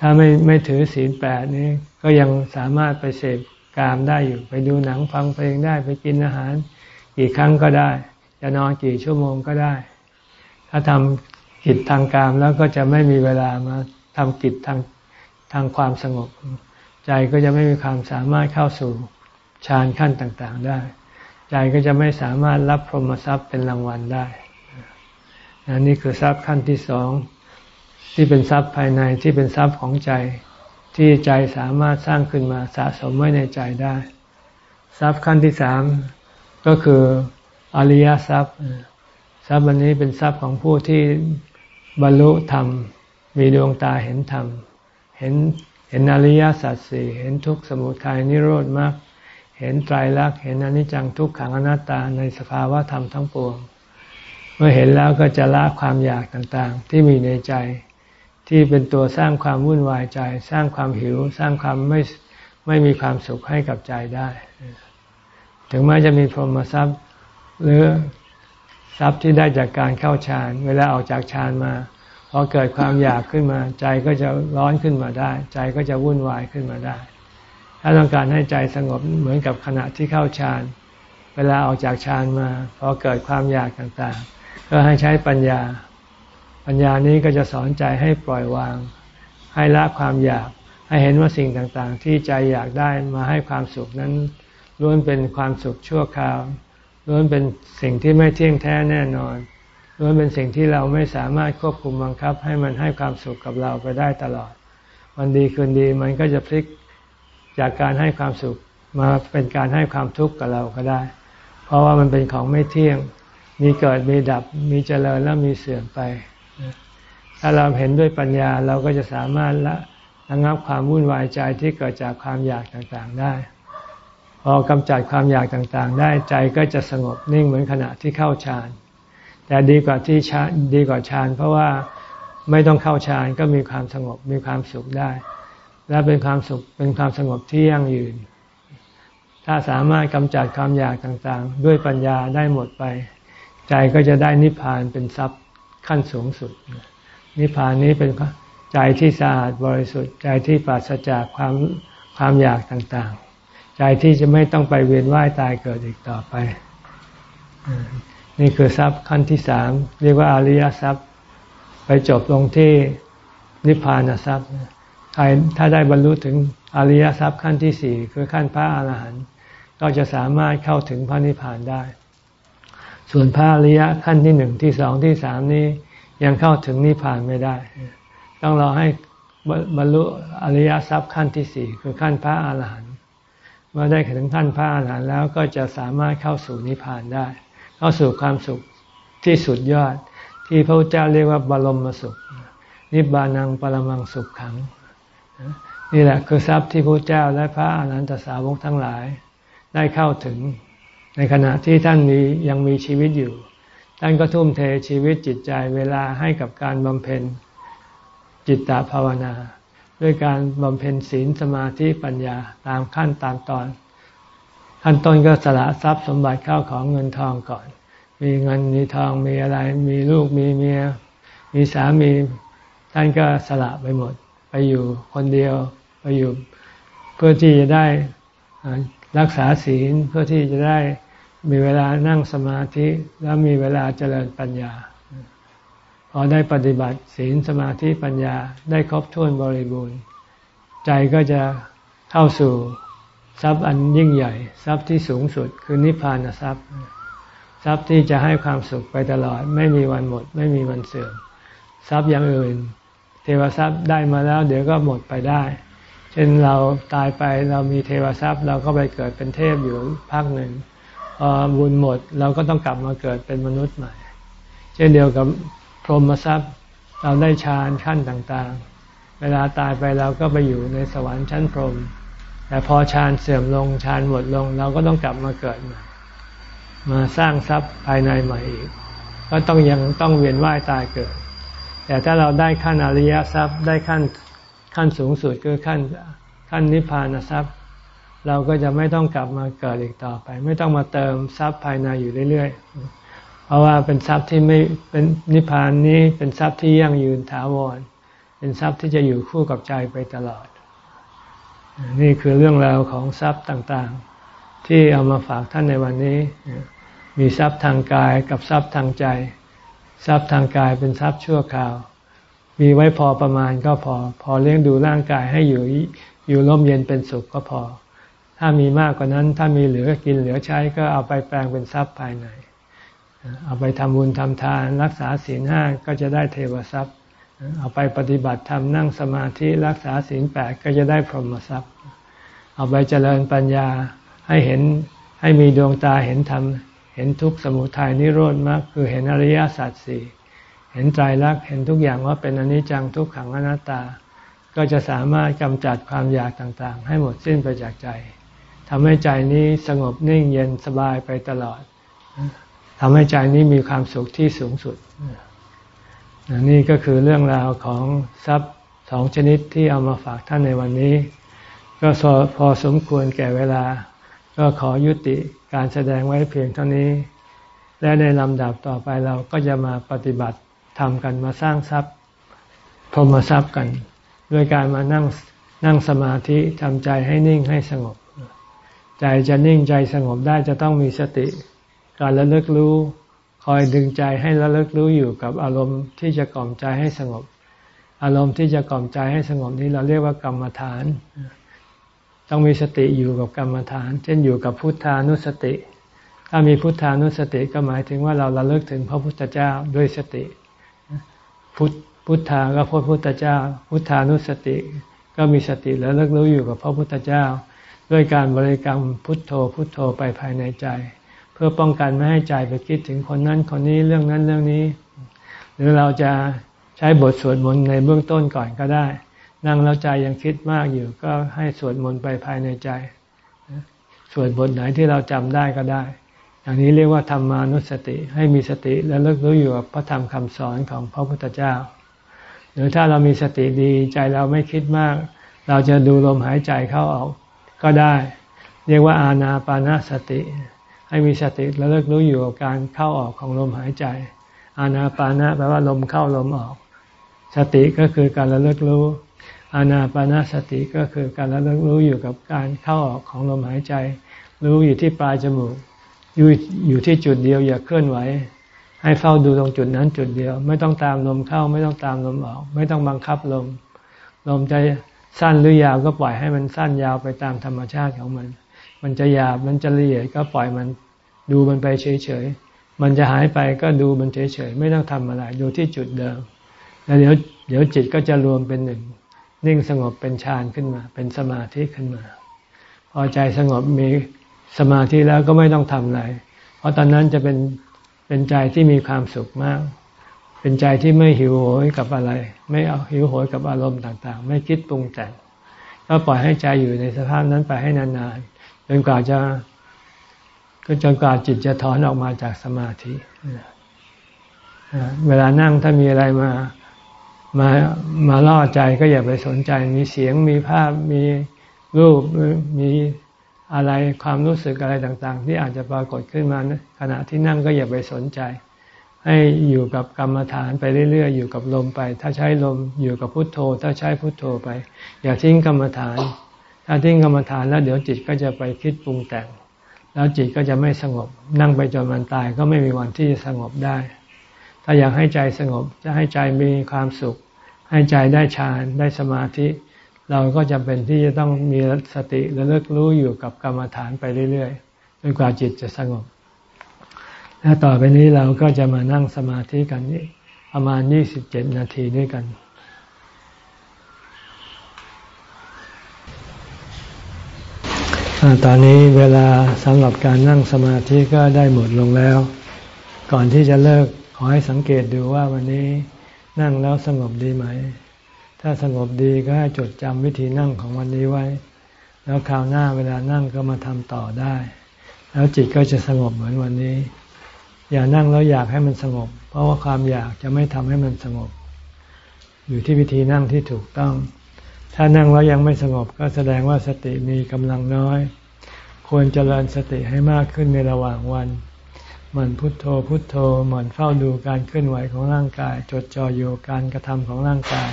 ถ้าไม่ไม่ถือศีลแปดนี้ก็ยังสามารถไปเสพกามได้อยู่ ไปดูหนังฟังเพลงได้ไปกินอาหาร กี่ครั้งก็ได้ จะนอนกี่ชั่วโมงก็ได้ ถ้าทำกิจทางการแล้วก็จะไม่มีเวลามาทำกิจทางทางความสงบ ใจก็จะไม่มีความสามารถเข้าสู่ฌานขั้นต่างๆได้ ใจก็จะไม่สามารถรับพรหมทรัพย์เป็นรางวัลได้นนี่คือทรัพย์ขั้นที่สองที่เป็นทรัพย์ภายในที่เป็นทรัพย์ของใจ ที่ใจสามารถสร้างขึ้นมาสะสมไว้ในใจได้ ทรัพย์ขั้นที่สาม ก็คืออริยทรัพย์ ทรัพย์วันนี้เป็นทรัพย์ของผู้ที่บรรลุธรรม มีดวงตาเห็นธรรม เห็นเห็นอริยสัจสี่เห็นทุกขสมุทัยนิโรธมากเห็นไตรลักษณ์เห็นอนิจจังทุกขังอนัตตาในสภาวะธรรมทั้งปวง เมื่อเห็นแล้วก็จะละความอยากต่างๆ ที่มีในใจ ที่เป็นตัวสร้างความวุ่นวายใจ สร้างความหิว สร้างความไม่ไม่มีความสุขให้กับใจได้ ถึงแม้จะมีพรหมทรัพย์ หรือทรัพย์ที่ได้จากการเข้าฌานเวลาออกจากฌานมาพพอเกิดความอยากขึ้นมา ใจก็จะร้อนขึ้นมาได้ ใจก็จะวุ่นวายขึ้นมาได้ ถ้าต้องการให้ใจสงบเหมือนกับขณะที่เข้าฌานเวลาออกจากฌานมาพอเกิดความอยากต่างๆ ก็ให้ใช้ปัญญา ปัญญานี้ก็จะสอนใจให้ปล่อยวาง ให้ละความอยาก ให้เห็นว่าสิ่งต่างๆ ที่ใจอยากได้มาให้ความสุขนั้น ล้วนเป็นความสุขชั่วคราวล้วนเป็นสิ่งที่ไม่เที่ยงแท้แน่นอนล้วนเป็นสิ่งที่เราไม่สามารถควบคุมบังคับ ให้มันให้ความสุขกับเราไปได้ตลอด วันดีคืนดีมันก็จะพลิกจากการให้ความสุขมาเป็นการให้ความทุกข์กับเราก็ได้ เพราะว่ามันเป็นของไม่เที่ยง มีเกิดมีดับ มีเจริญแล้วมีเสื่อมไป ถ้าเราเห็นด้วยปัญญาเราก็จะสามารถละระงับความวุ่นวายใจที่เกิดจากความอยากต่างๆได้ พอกำจัดความอยากต่างๆ ได้ใจก็จะสงบนิ่งเหมือนขณะที่เข้าฌานแต่ดีกว่าที่ฌานดีกว่าฌานเพราะว่าไม่ต้องเข้าฌานก็มีความสงบมีความสุขได้ และเป็นความสุขเป็นความสงบที่ยั่งยืน ถ้าสามารถกำจัดความอยากต่างๆ ด้วยปัญญาได้หมดไป ใจก็จะได้นิพพานเป็นทรัพย์ขั้นสูงสุด นิพพานนี้เป็นใจที่สะอาดบริสุทธิ์ใจที่ปราศจากความความอยากต่างๆ ใจที่จะไม่ต้องไปเวียนว่ายตายเกิดอีกต่อไป นี่คือทรัพย์ขั้นที่สามเรียกว่าอริยทรัพย์ ไปจบลงที่นิพพานทรัพย์ใครถ้าได้บรรลุถึงอริยทรัพย์ขั้นที่สี่คือขั้นพระอาหารหันต์ก็จะสามารถเข้าถึงพระนิพพานได้ ส่วนพระอริยะขั้นที่หนึ่งที่สองที่สามนี้ยังเข้าถึงนิพพานไม่ได้ ต้องรอให้บรรลุอริยทรัพย์ขั้นที่สี่คือขั้นพระอาหารหันต์ เมื่อได้ถึงขั้นพระอาหารหันต์แล้วก็จะสามารถเข้าสู่นิพพานได้ เข้าสู่ความสุขที่สุดยอด ที่พระเจ้าเรียกว่าบรมสุข นิบานังปรมังสุขขัง นี่แหละคือทรัพย์ที่พระเจ้าและพระอรหันตสาวกทั้งหลาย ได้เข้าถึงในขณะที่ท่านมียังมีชีวิตอยู่ ท่านก็ทุ่มเทชีวิตจิตใจเวลาให้กับการบำเพ็ญจิตตภาวนา ด้วยการบำเพ็ญศีลสมาธิปัญญาตามขั้นตามตอน ขั้นต้นก็สละทรัพย์สมบัติเข้าของเงินทองก่อน มีเงินมีทองมีอะไร มีลูกมีเมีย มีสามีท่านก็สละไปหมด ไปอยู่คนเดียวไปอยู่เพื่อที่จะได้รักษาศีลเพื่อที่จะได้มีเวลานั่งสมาธิแล้วมีเวลาเจริญปัญญา พอได้ปฏิบัติศีลสมาธิปัญญาได้ครบถ้วนบริบูรณ์ ใจก็จะเข้าสู่ทรัพย์อันยิ่งใหญ่ ทรัพย์ที่สูงสุดคือนิพพานทรัพย์ ทรัพย์ที่จะให้ความสุขไปตลอด ไม่มีวันหมด ไม่มีวันเสื่อมทรัพย์อย่างอื่น เทวทรัพย์ได้มาแล้ว เดี๋ยวก็หมดไปได้ เช่นเราตายไปเรามีเทวทรัพย์ เราก็ไปเกิดเป็นเทพอยู่พักหนึ่งพอบุญหมดเราก็ต้องกลับมาเกิดเป็นมนุษย์ใหม่ เช่นเดียวกับ พรหมทรัพย์เราได้ฌานขั้นต่างๆ เวลาตายไปเราก็ไปอยู่ในสวรรค์ชั้นพรหมแต่พอฌานเสื่อมลงฌานหมดลง เราก็ต้องกลับมาเกิดใหม่มาสร้างทรัพย์ภายในใหม่อีก ก็ต้องยังต้องเวียนว่ายตายเกิด แต่ถ้าเราได้ขั้นอริยทรัพย์ได้ขั้นขั้นสูงสุดคือขั้นขั้นนิพพานทรัพย์ เราก็จะไม่ต้องกลับมาเกิดอีกต่อไป ไม่ต้องมาเติมทรัพย์ภายในอยู่เรื่อยๆ เพราะว่าเป็นทรัพย์ที่ไม่เป็นนิพพานนี้เป็นทรัพย์ที่ยั่งยืนถาวร เป็นทรัพย์ที่จะอยู่คู่กับใจไปตลอด นี่คือเรื่องราวของทรัพย์ต่างๆ ที่เอามาฝากท่านในวันนี้ มีทรัพย์ทางกายกับทรัพย์ทางใจ ทรัพย์ทางกายเป็นทรัพย์ชั่วคราว มีไว้พอประมาณก็พอ พอเลี้ยงดูร่างกายให้อยู่อยู่ร่มเย็นเป็นสุขก็พอ ถ้ามีมากกว่านั้น ถ้ามีเหลือกินเหลือใช้ก็เอาไปแปลงเป็นทรัพย์ภายใน เอาไปทำบุญทำทานรักษาศีลห้าก็จะได้เทวทรัพย์ เอาไปปฏิบัติธรรมนั่งสมาธิรักษาศีลแปดก็จะได้พรหมทรัพย์ เอาไปเจริญปัญญาให้เห็นให้มีดวงตาเห็นธรรมเห็นทุกสมุทัยนิโรธมากคือเห็นอริยสัจสี่เห็นใจรักเห็นทุกอย่างว่าเป็นอนิจจังทุกขังอนัตตา ก็จะสามารถกำจัดความอยากต่างๆ ให้หมดสิ้นไปจากใจทำให้ใจนี้สงบนิ่งเย็นสบายไปตลอด ทำให้ใจนี้มีความสุขที่สูงสุด นี่ก็คือเรื่องราวของทรัพย์สองชนิดที่เอามาฝากท่านในวันนี้ ก็พอสมควรแก่เวลา ก็ขอยุติการแสดงไว้เพียงเท่านี้ และในลำดับต่อไปเราก็จะมาปฏิบัติทำกันมาสร้างทรัพย์พรหมทรัพย์กัน ด้วยการมานั่งนั่งสมาธิทำใจให้นิ่งให้สงบ ใจจะนิ่งใจสงบได้จะต้องมีสติ การระลึกรู้ คอยดึงใจให้ระลึกรู้อยู่กับอารมณ์ที่จะกล่อมใจให้สงบ อารมณ์ที่จะกล่อมใจให้สงบนี้เราเรียกว่ากรรมฐาน ต้องมีสติอยู่กับกรรมฐาน เช่นอยู่กับพุทธานุสติ ถ้ามีพุทธานุสติก็หมายถึงว่าเราระลึกถึงพระพุทธเจ้าด้วยสติ พุทพุทธาก็พระพุทธเจ้า พุทธานุสติ ก็มีสติแล้วเลิกรู้อยู่กับพระพุทธเจ้า ด้วยการบริกรรมพุทโธพุทโธไปภายในใจ เพื่อป้องกันไม่ให้ใจไปคิดถึงคนนั้นคนนี้เรื่องนั้นเรื่องนี้ หรือเราจะใช้บทสวดมนต์ในเบื้องต้นก่อนก็ได้ นั่งแล้วใจยังคิดมากอยู่ ก็ให้สวดมนต์ไปภายในใจ สวดบทไหนที่เราจำได้ก็ได้ อย่างนี้เรียกว่าธรรมานุสติ ให้มีสติและเลิกรู้อยู่กับพระธรรมคำสอนของพระพุทธเจ้า หรือถ้าเรามีสติดีใจเราไม่คิดมาก เราจะดูลมหายใจเข้าออกก็ได้ เรียกว่าอาณาปานาสติ ให้มีสติและเลิกรู้อยู่กับการเข้าออกของลมหายใจ อาณาปานะแปลว่าลมเข้าลมออก สติก็คือการระลึกรู้ อาณาปานาสติก็คือการระลึกรู้อยู่กับการเข้าออกของลมหายใจ รู้อยู่ที่ปลายจมูก อยู่อยู่ที่จุดเดียวอย่าเคลื่อนไหว ให้เฝ้าดูตรงจุดนั้นจุดเดียว ไม่ต้องตามลมเข้าไม่ต้องตามลมออก ไม่ต้องบังคับลม ลมจะสั้นหรือยาวก็ปล่อยให้มันสั้นยาวไปตามธรรมชาติของมัน มันจะหยาบมันจะละเอียดก็ปล่อยมัน ดูมันไปเฉยๆ มันจะหายไปก็ดูมันเฉยๆ ไม่ต้องทำอะไรดูที่จุดเดิม แล้วเดี๋ยวเดี๋ยวจิตก็จะรวมเป็นหนึ่ง นิ่งสงบเป็นฌานขึ้นมา เป็นสมาธิขึ้นมา พอใจสงบมีสมาธิแล้วก็ไม่ต้องทำอะไร เพราะตอนนั้นจะเป็นเป็นใจที่มีความสุขมาก เป็นใจที่ไม่หิวโหยกับอะไร ไม่เอาหิวโหยกับอารมณ์ต่าง ๆ ไม่คิดปรุงแต่งก็ปล่อยให้ใจอยู่ในสภาพนั้นไปให้นานๆจนกว่าจะ ก็จนกว่าจิตจะถอนออกมาจากสมาธิเวลานั่งถ้ามีอะไรมามามาล่อใจก็อย่าไปสนใจ มีเสียงมีภาพมีรูปมีอะไรความรู้สึกอะไรต่างๆ ที่อาจจะปรากฏขึ้นมาขณะที่นั่งก็อย่าไปสนใจ ให้อยู่กับกรรมฐานไปเรื่อยๆ อยู่กับลมไป ถ้าใช้ลมอยู่กับพุทโธ ถ้าใช้พุทโธไป อย่าทิ้งกรรมฐาน ถ้าทิ้งกรรมฐานแล้วเดี๋ยวจิตก็จะไปคิดปรุงแต่ง แล้วจิตก็จะไม่สงบ นั่งไปจนมันตายก็ไม่มีวันที่จะสงบได้ ถ้าอยากให้ใจสงบ จะให้ใจมีความสุข ให้ใจได้ฌานได้สมาธิ เราก็จำเป็นที่จะต้องมีสติและเลิกรู้อยู่กับกรรมฐานไปเรื่อยๆจนกว่าจิตจะสงบ และต่อไปนี้เราก็จะมานั่งสมาธิกันประมาณยี่สิบเจ็ดนาทีด้วยกัน ตอนนี้เวลาสำหรับการนั่งสมาธิก็ได้หมดลงแล้ว ก่อนที่จะเลิกขอให้สังเกตดูว่าวันนี้นั่งแล้วสงบดีไหม ถ้าสงบดีก็ให้จดจำวิธีนั่งของวันนี้ไว้ แล้วคราวหน้าเวลานั่งก็มาทำต่อได้ แล้วจิตก็จะสงบเหมือนวันนี้ อย่านั่งแล้วอยากให้มันสงบ เพราะว่าความอยากจะไม่ทำให้มันสงบ อยู่ที่วิธีนั่งที่ถูกต้อง ถ้านั่งแล้วยังไม่สงบก็แสดงว่าสติมีกำลังน้อย ควรเจริญสติให้มากขึ้นในระหว่างวันหมั่นพุทโธพุทโธหมั่นเฝ้าดูการเคลื่อนไหวของร่างกาย จดจ่ออยู่การกระทำของร่างกาย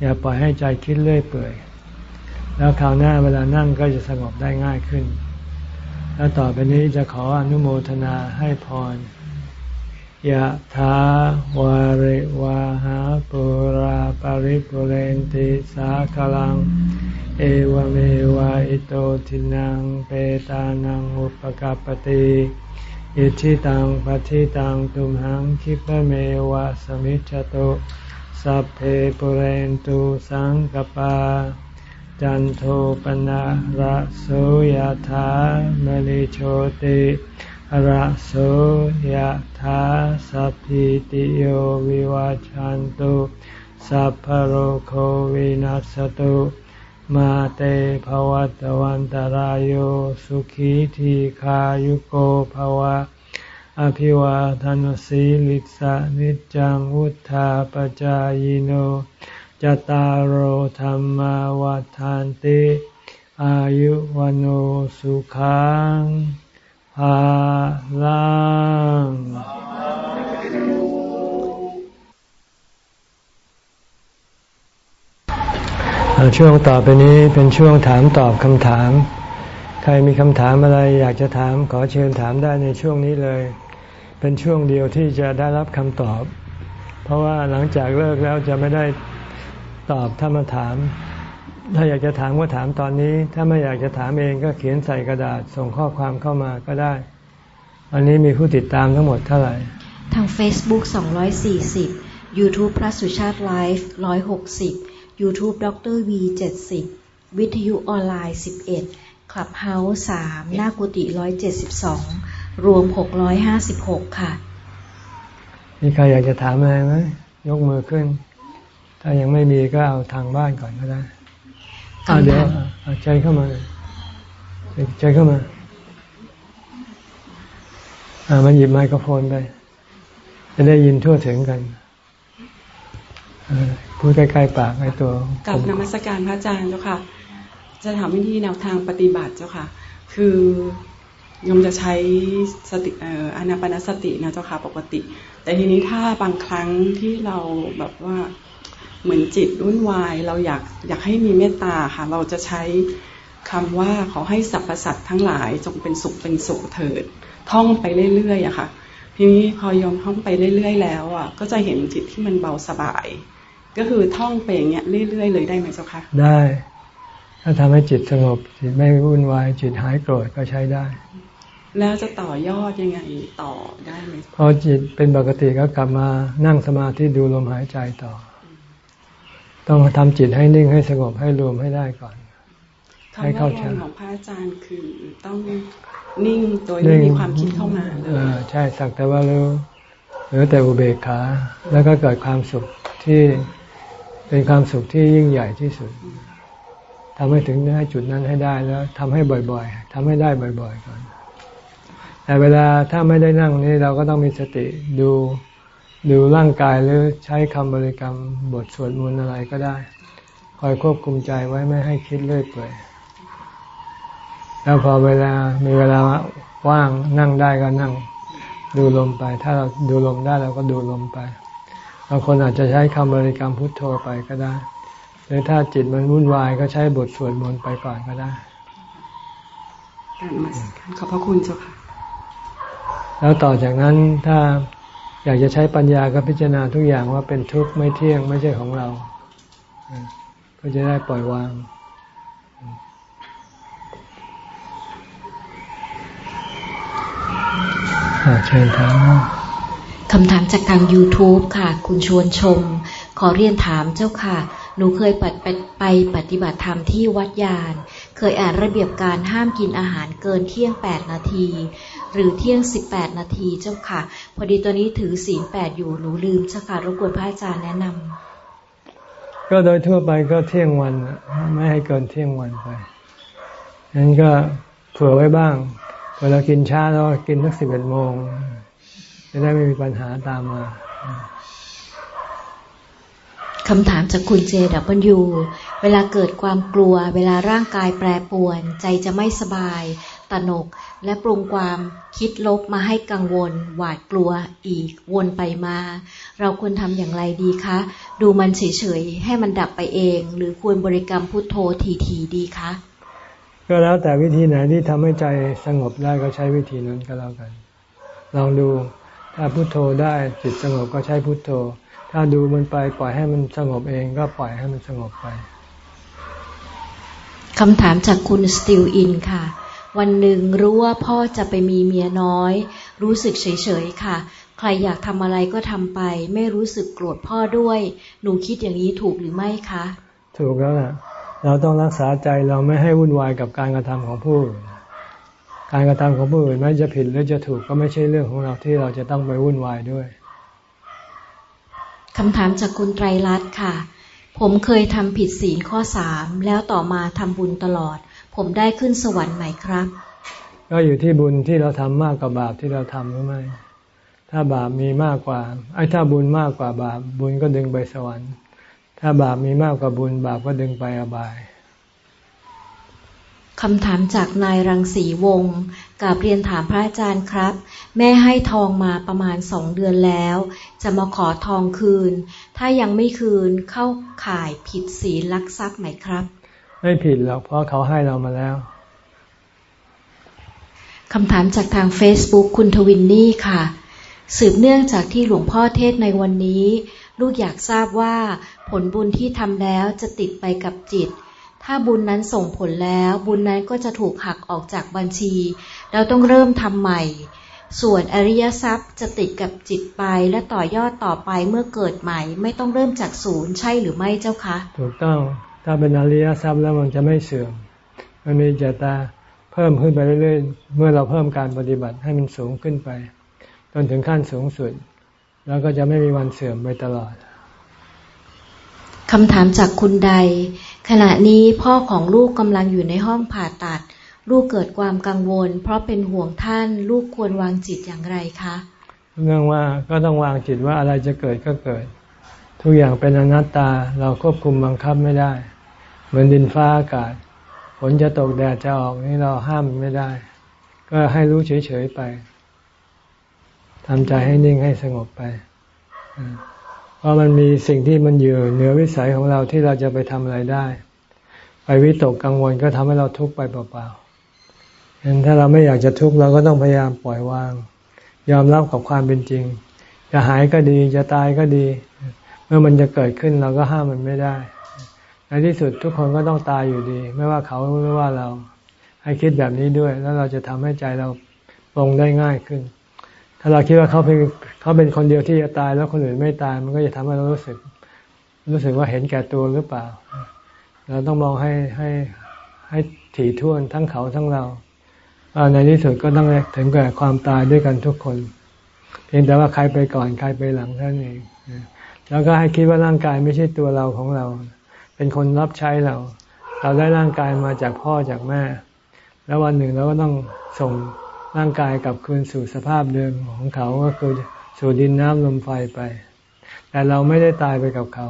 อย่าปล่อยให้ใจคิดเรื่อยเปื่อย แล้วคราวหน้าเวลานั่งก็จะสงบได้ง่ายขึ้น แล้วต่อไปนี้จะขออนุโมทนาให้พร ยะถาวาริวาหาปุราปาริปุเรนติสาคลัง เอวเมวะอิโตทินังเปตานังอุปกปติอิชิตังปฏิตังตุมหังคิปเมวะสมิจจโตสัพเพปุเรนตุสังกปา จันโทปนะระโสยธามณิโชติ ระโสยธาสัพพิติโยวิวาจันตุสัพพโรโควินัสตุมาเตภวัตวันตารโยสุขีทีขายุโกภวะ อภิวาทานสีลิสานิจังวุธาปจายโนจตารโหธรรมวาทานติ อายุวันโอสุขัง ภาลังช่วงต่อไปนี้เป็นช่วงถามตอบคำถาม ใครมีคำถามอะไรอยากจะถามขอเชิญถามได้ในช่วงนี้เลย เป็นช่วงเดียวที่จะได้รับคำตอบ เพราะว่าหลังจากเลิกแล้วจะไม่ได้ตอบถ้ามาถาม ถ้าอยากจะถามก็ถามตอนนี้ ถ้าไม่อยากจะถามเองก็เขียนใส่กระดาษส่งข้อความเข้ามาก็ได้อันนี้มีผู้ติดตามทั้งหมดเท่าไหร่ ทาง Facebook 240 YouTube พระสุชาติไลฟ์160 YouTube ดร V 70 วิทยุออนไลน์ 11 Clubhouse 3หน้ากุฏิ172 รวม 656 ค่ะ มีใครอยากจะถามอะไรไหมยกมือขึ้น ถ้ายังไม่มีก็เอาทางบ้านก่อนก็ได้ เดี๋ยวใจเข้ามาใจเข้ามา อ่า มันหยิบไมโครโฟนไป จะได้ยินทั่วถึงกันพูดใกล้ๆปากไอ้ตัวกับนมัสการพระอาจารย์เจ้าค่ะ จะถามวิธีแนวทางปฏิบัติเจ้าค่ะ คือยมจะใช้สติเอ่ออนาปนสตินะเจ้าค่ะปกติ แต่ทีนี้ถ้าบางครั้งที่เราแบบว่า เหมือนจิตรุ่นวาย เราอยากอยากให้มีเมตตาค่ะ เราจะใช้คำว่าขอให้สรรพสัตว์ทั้งหลายจงเป็นสุขเป็นสุขเถิด ท่องไปเรื่อยๆอะค่ะ ทีนี้พอยอมท่องไปเรื่อย ๆ แล้วอะก็จะเห็นจิตที่มันเบาสบาย ก็คือท่องไปอย่างเงี้ยเรื่อยๆเลยได้ไหมเจ้าคะได้ ถ้าทำให้จิตสงบจิตไม่วุ่นวายจิตหายโกรธก็ใช้ได้ แล้วจะต่อยอดยังไงต่อได้ไหมพอจิตเป็นปกติก็กลับมานั่งสมาธิดูลมหายใจต่อ ต้องทำจิตให้นิ่งให้สงบให้รวมให้ได้ก่อน ให้เข้าใจของพระอาจารย์คือต้องนิ่งโดยไม่มีความคิดเข้ามาเลยใช่สักแต่ว่ารู้หรือแต่อุเบกขาแล้วก็เกิดความสุขที่เป็นความสุขที่ยิ่งใหญ่ที่สุดทำให้ถึงได้จุดนั้นให้ได้แล้วทำให้บ่อยๆทำให้ได้บ่อย ๆ ก่อน แต่เวลาถ้าไม่ได้นั่งนี่เราก็ต้องมีสติดู ดูร่างกายหรือใช้คำบริกรรมบทสวดมนต์อะไรก็ได้ คอยควบคุมใจไว้ไม่ให้คิดเลื่อยเปื่อยแล้วพอเวลามีเวลาว่างนั่งได้ก็นั่ง ดูลมไป ถ้าเราดูลมได้เราก็ดูลมไปบางคนอาจจะใช้คำบริกรรมพุทโธไปก็ได้ หรือถ้าจิตมันวุ่นวายก็ใช้บทสวดมนต์ไปก่อนก็ได้ขอบพระคุณเจ้าค่ะ แล้วต่อจากนั้นถ้า อยากจะใช้ปัญญาก็พิจารณาทุกอย่างว่าเป็นทุกข์ไม่เที่ยงไม่ใช่ของเรา ก็จะได้ปล่อยวาง เชิญถามคำถามจากทาง YouTube ค่ะ คุณชวนชม ขอเรียนถามเจ้าค่ะ หนูเคยไปไปปฏิบัติธรรมที่วัดยาน เคยอ่านระเบียบการห้ามกินอาหารเกินเที่ยง 8 นาที หรือเที่ยง 18 นาทีเจ้าค่ะ พอดีตัวนี้ถือศีลแปดอยู่หนูลืมเจ้าค่ะรบกวนพระอาจารย์แนะนำก็โดยทั่วไปก็เที่ยงวันไม่ให้เกินเที่ยงวันไปนั้นก็เผื่อไว้บ้างพอเรากินช้าแล้วกินสักสิบเอ็ดโมงจะได้ไม่มีปัญหาตามมาคำถามจากคุณ JW เวลาเกิดความกลัว เวลาร่างกายแปรปวน ใจจะไม่สบาย ตระหนก และปรุงความคิดลบมาให้กังวล หวาดกลัวอีกวนไปมา เราควรทำอย่างไรดีคะ ดูมันเฉยๆ ให้มันดับไปเอง หรือควรบริกรรมพุทโธทีๆดีคะ ก็แล้วแต่วิธีไหนที่ทำให้ใจสงบได้ก็ใช้วิธีนั้นก็แล้วกัน ลองดูถ้าพุโทโธได้จิตสงบก็ใช้พุโทโธ ถ้าดูมันไปปล่อยให้มันสงบเองก็ปล่อยให้มันสงบไปคำถามจากคุณสติลอินค่ะ วันหนึ่งรู้ว่าพ่อจะไปมีเมียน้อย รู้สึกเฉยๆค่ะ ใครอยากทำอะไรก็ทำไป ไม่รู้สึกโกรธพ่อด้วย หนูคิดอย่างนี้ถูกหรือไม่คะ ถูกแล้วนะเราต้องรักษาใจเราไม่ให้วุ่นวายกับการกระทำของผู้อื่นการกระทำของผู้อื่นไม่จะผิดหรือจะถูกก็ไม่ใช่เรื่องของเราที่เราจะต้องไปวุ่นวายด้วยคำถามจากคุณไตรรัตน์ค่ะ ผมเคยทำผิดศีลข้อสามแล้วต่อมาทำบุญตลอด ผมได้ขึ้นสวรรค์ไหมครับ ก็อยู่ที่บุญที่เราทำมากกว่าบาปที่เราทำหรือไม่ ถ้าบาปมีมากกว่า ไอ้ถ้าบุญมากกว่าบาป บุญก็ดึงไปสวรรค์ ถ้าบาปมีมากกว่าบุญ บาปก็ดึงไปอบายคำถามจากนายรังสีวงศ์กับเรียนถามพระอาจารย์ครับ แม่ให้ทองมาประมาณสองเดือนแล้ว จะมาขอทองคืน ถ้ายังไม่คืนเข้าข่ายผิดศีลลักทรัพย์ไหมครับ ไม่ผิดหรอกเพราะเขาให้เรามาแล้วคำถามจากทาง Facebook คุณทวินนี่ค่ะ สืบเนื่องจากที่หลวงพ่อเทศในวันนี้ ลูกอยากทราบว่าผลบุญที่ทำแล้วจะติดไปกับจิต ถ้าบุญนั้นส่งผลแล้ว บุญนั้นก็จะถูกหักออกจากบัญชี เราต้องเริ่มทำใหม่ ส่วนอริยทรัพย์จะติดกับจิตไปและต่อยอดต่อไปเมื่อเกิดใหม่ ไม่ต้องเริ่มจากศูนย์ใช่หรือไม่เจ้าคะ ถูกต้อง ถ้าเป็นอริยทรัพย์แล้วมันจะไม่เสื่อม มันมีเจตาเพิ่มขึ้นไปเรื่อยๆ เมื่อเราเพิ่มการปฏิบัติให้มันสูงขึ้นไป จนถึงขั้นสูงสุด แล้วก็จะไม่มีวันเสื่อมไปตลอดคำถามจากคุณใด ขณะนี้พ่อของลูกกำลังอยู่ในห้องผ่าตัด ลูกเกิดความกังวล เพราะเป็นห่วงท่านลูกควรวางจิตอย่างไรคะเรื่องว่าก็ต้องวางจิตว่าอะไรจะเกิดก็เกิด ทุกอย่างเป็นอนัตตาเราควบคุมบังคับไม่ได้ เหมือนดินฟ้าอากาศฝนจะตกแดดจะออกนี่เราห้ามไม่ได้ ก็ให้รู้เฉยๆไปทำใจให้นิ่งให้สงบไปเพราะมันมีสิ่งที่มันอยู่เหนือวิสัยของเราที่เราจะไปทำอะไรได้ ไปวิตกกังวลก็ทำให้เราทุกข์ไปเปล่าๆฉะนั้นถ้าเราไม่อยากจะทุกข์เราก็ต้องพยายามปล่อยวาง ยอมรับกับความเป็นจริง จะหายก็ดีจะตายก็ดี เมื่อมันจะเกิดขึ้นเราก็ห้ามมันไม่ได้ ในที่สุดทุกคนก็ต้องตายอยู่ดี ไม่ว่าเขาไม่ว่าเรา ให้คิดแบบนี้ด้วย แล้วเราจะทำให้ใจเราปรงได้ง่ายขึ้น ถ้าเราคิดว่าเขาเป็นเขาเป็นคนเดียวที่จะตาย แล้วคนอื่นไม่ตาย มันก็จะทำให้เรารู้สึก รู้สึกว่าเห็นแก่ตัวหรือเปล่า เราต้องมองให้ให้ให้ถี่ถ้วนทั้งเขาทั้งเราในที่สุดก็ต้องถึงแก่ความตายด้วยกันทุกคน เพียงแต่ว่าใครไปก่อนใครไปหลังเท่านั้นเอง แล้วก็ให้คิดว่าร่างกายไม่ใช่ตัวเราของเรา เป็นคนรับใช้เรา เราได้ร่างกายมาจากพ่อจากแม่ แล้ววันหนึ่งเราก็ต้องส่งร่างกายกลับคืนสู่สภาพเดิมของเขาก็คือสู่ดินน้ำลมไฟไป แต่เราไม่ได้ตายไปกับเขา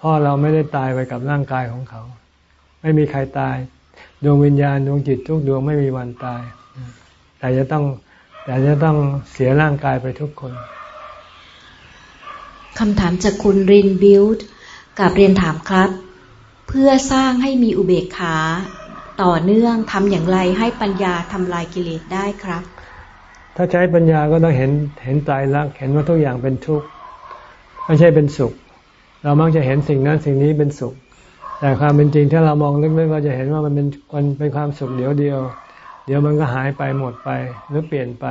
พ่อเราไม่ได้ตายไปกับร่างกายของเขา ไม่มีใครตาย ดวงวิญญาณดวงจิตทุกดวงไม่มีวันตาย แต่จะต้องแต่จะต้องเสียร่างกายไปทุกคนคำถามจากคุณรินบิวต์กับเรียนถามครับ เพื่อสร้างให้มีอุเบกขา ต่อเนื่องทำอย่างไรให้ปัญญาทำลายกิเลสได้ครับ ถ้าใช้ปัญญาก็ต้องเห็นเห็นตายรักเห็นว่าทุกอย่างเป็นทุกข์ไม่ใช่เป็นสุข เรามักจะเห็นสิ่งนั้นสิ่งนี้เป็นสุข แต่ความเป็นจริงถ้าเรามองลึกๆเราจะเห็นว่ามันเป็นมันเป็นความสุขเดียวเดียว เดี๋ยวมันก็หายไปหมดไปหรือเปลี่ยนไป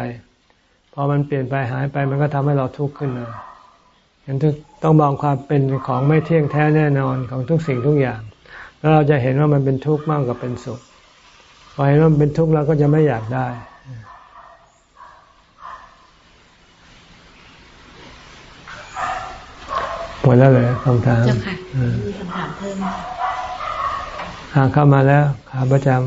พอมันเปลี่ยนไปหายไปมันก็ทำให้เราทุกข์ขึ้นมา ฉะนั้นต้องมองความเป็นของไม่เที่ยงแท้แน่นอนของทุกสิ่งทุกอย่าง แล้วเราจะเห็นว่ามันเป็นทุกข์มากกว่าเป็นสุขพอเห็นว่ามันเป็นทุกข์เราก็จะไม่อยากได้หมดแล้วเลยคำถามเจ้าค่ะมีคำถามเพิ่มหาเข้ามาแล้วขาประจำ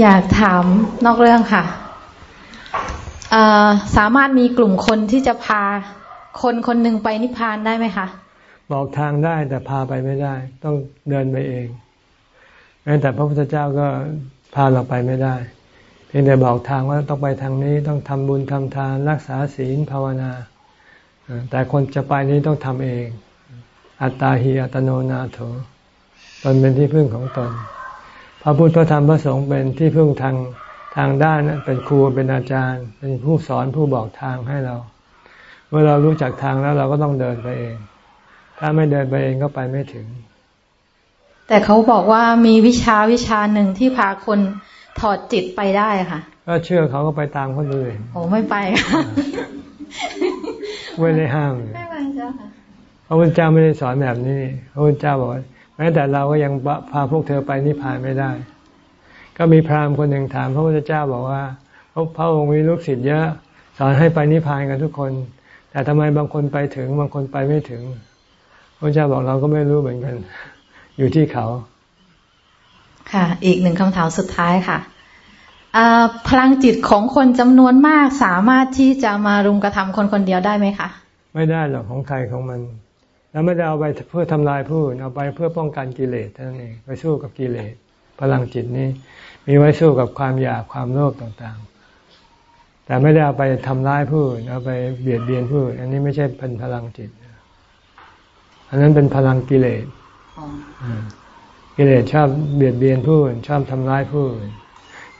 อยากถามนอกเรื่องค่ะ สามารถมีกลุ่มคนที่จะพาคนคนหนึ่งไปนิพพานได้ไหมคะ บอกทางได้แต่พาไปไม่ได้ ต้องเดินไปเองแม้แต่พระพุทธเจ้าก็พาเราไปไม่ได้ เพียงแต่บอกทางว่าต้องไปทางนี้ต้องทำบุญทำทานรักษาศีลภาวนา แต่คนจะไปนี้ต้องทำเอง อัตตาหิอัตโนนาโถตนเป็นที่พึ่งของตน พระพุทธพระธรรมพระสงฆ์เป็นที่พึ่งทาง ทางด้านนั้นเป็นครูเป็นอาจารย์ เป็นผู้สอนผู้บอกทางให้เรา เมื่อเรารู้จักทางแล้วเราก็ต้องเดินไปเอง ถ้าไม่เดินไปเองก็ไปไม่ถึง แต่เขาบอกว่ามีวิชาวิชาหนึ่งที่พาคนถอดจิตไปได้ค่ะ ก็เชื่อเขาก็ไปตามคนอื่นโอ้ไม่ไปค่ะไม่ได้ห้ามไม่ไปเจ้าค่ะพระพุทธเจ้าไม่ได้สอนแบบนี้พระพุทธเจ้าบอกแม้แต่เราก็ยังพาพวกเธอไปนิพพานไม่ได้ ก็มีพราหมณ์คนหนึ่งถามพระพุทธเจ้าบอกว่าพระองค์มีลูกศิษย์เยอะสอนให้ไปนิพพานกันทุกคน แต่ทำไมบางคนไปถึง บางคนไปไม่ถึง พระเจ้าบอกเราก็ไม่รู้เหมือนกัน อยู่ที่เขา ค่ะ อีกหนึ่งคำถามสุดท้ายค่ะพลังจิตของคนจำนวนมากสามารถที่จะมารุมกระทำคนคนเดียวได้ไหมคะไม่ได้หรอกของใครของมัน แล้วไม่ได้เอาไปเพื่อทำลายผู้อื่นเอาไปเพื่อป้องกันกิเลสเท่านั้นเองไปสู้กับกิเลส พลังจิตนี้ มีไว้สู้กับความอยากความโลภต่างๆ แต่ไม่ได้เอาไปทำร้ายผู้อื่นเอาไปเบียดเบียนผู้อื่นอันนี้ไม่ใช่เป็นพลังจิต อันนั้นเป็นพลังกิเลสกิเลสชอบเบียดเบียนผู้อื่นชอบทำร้ายผู้อื่น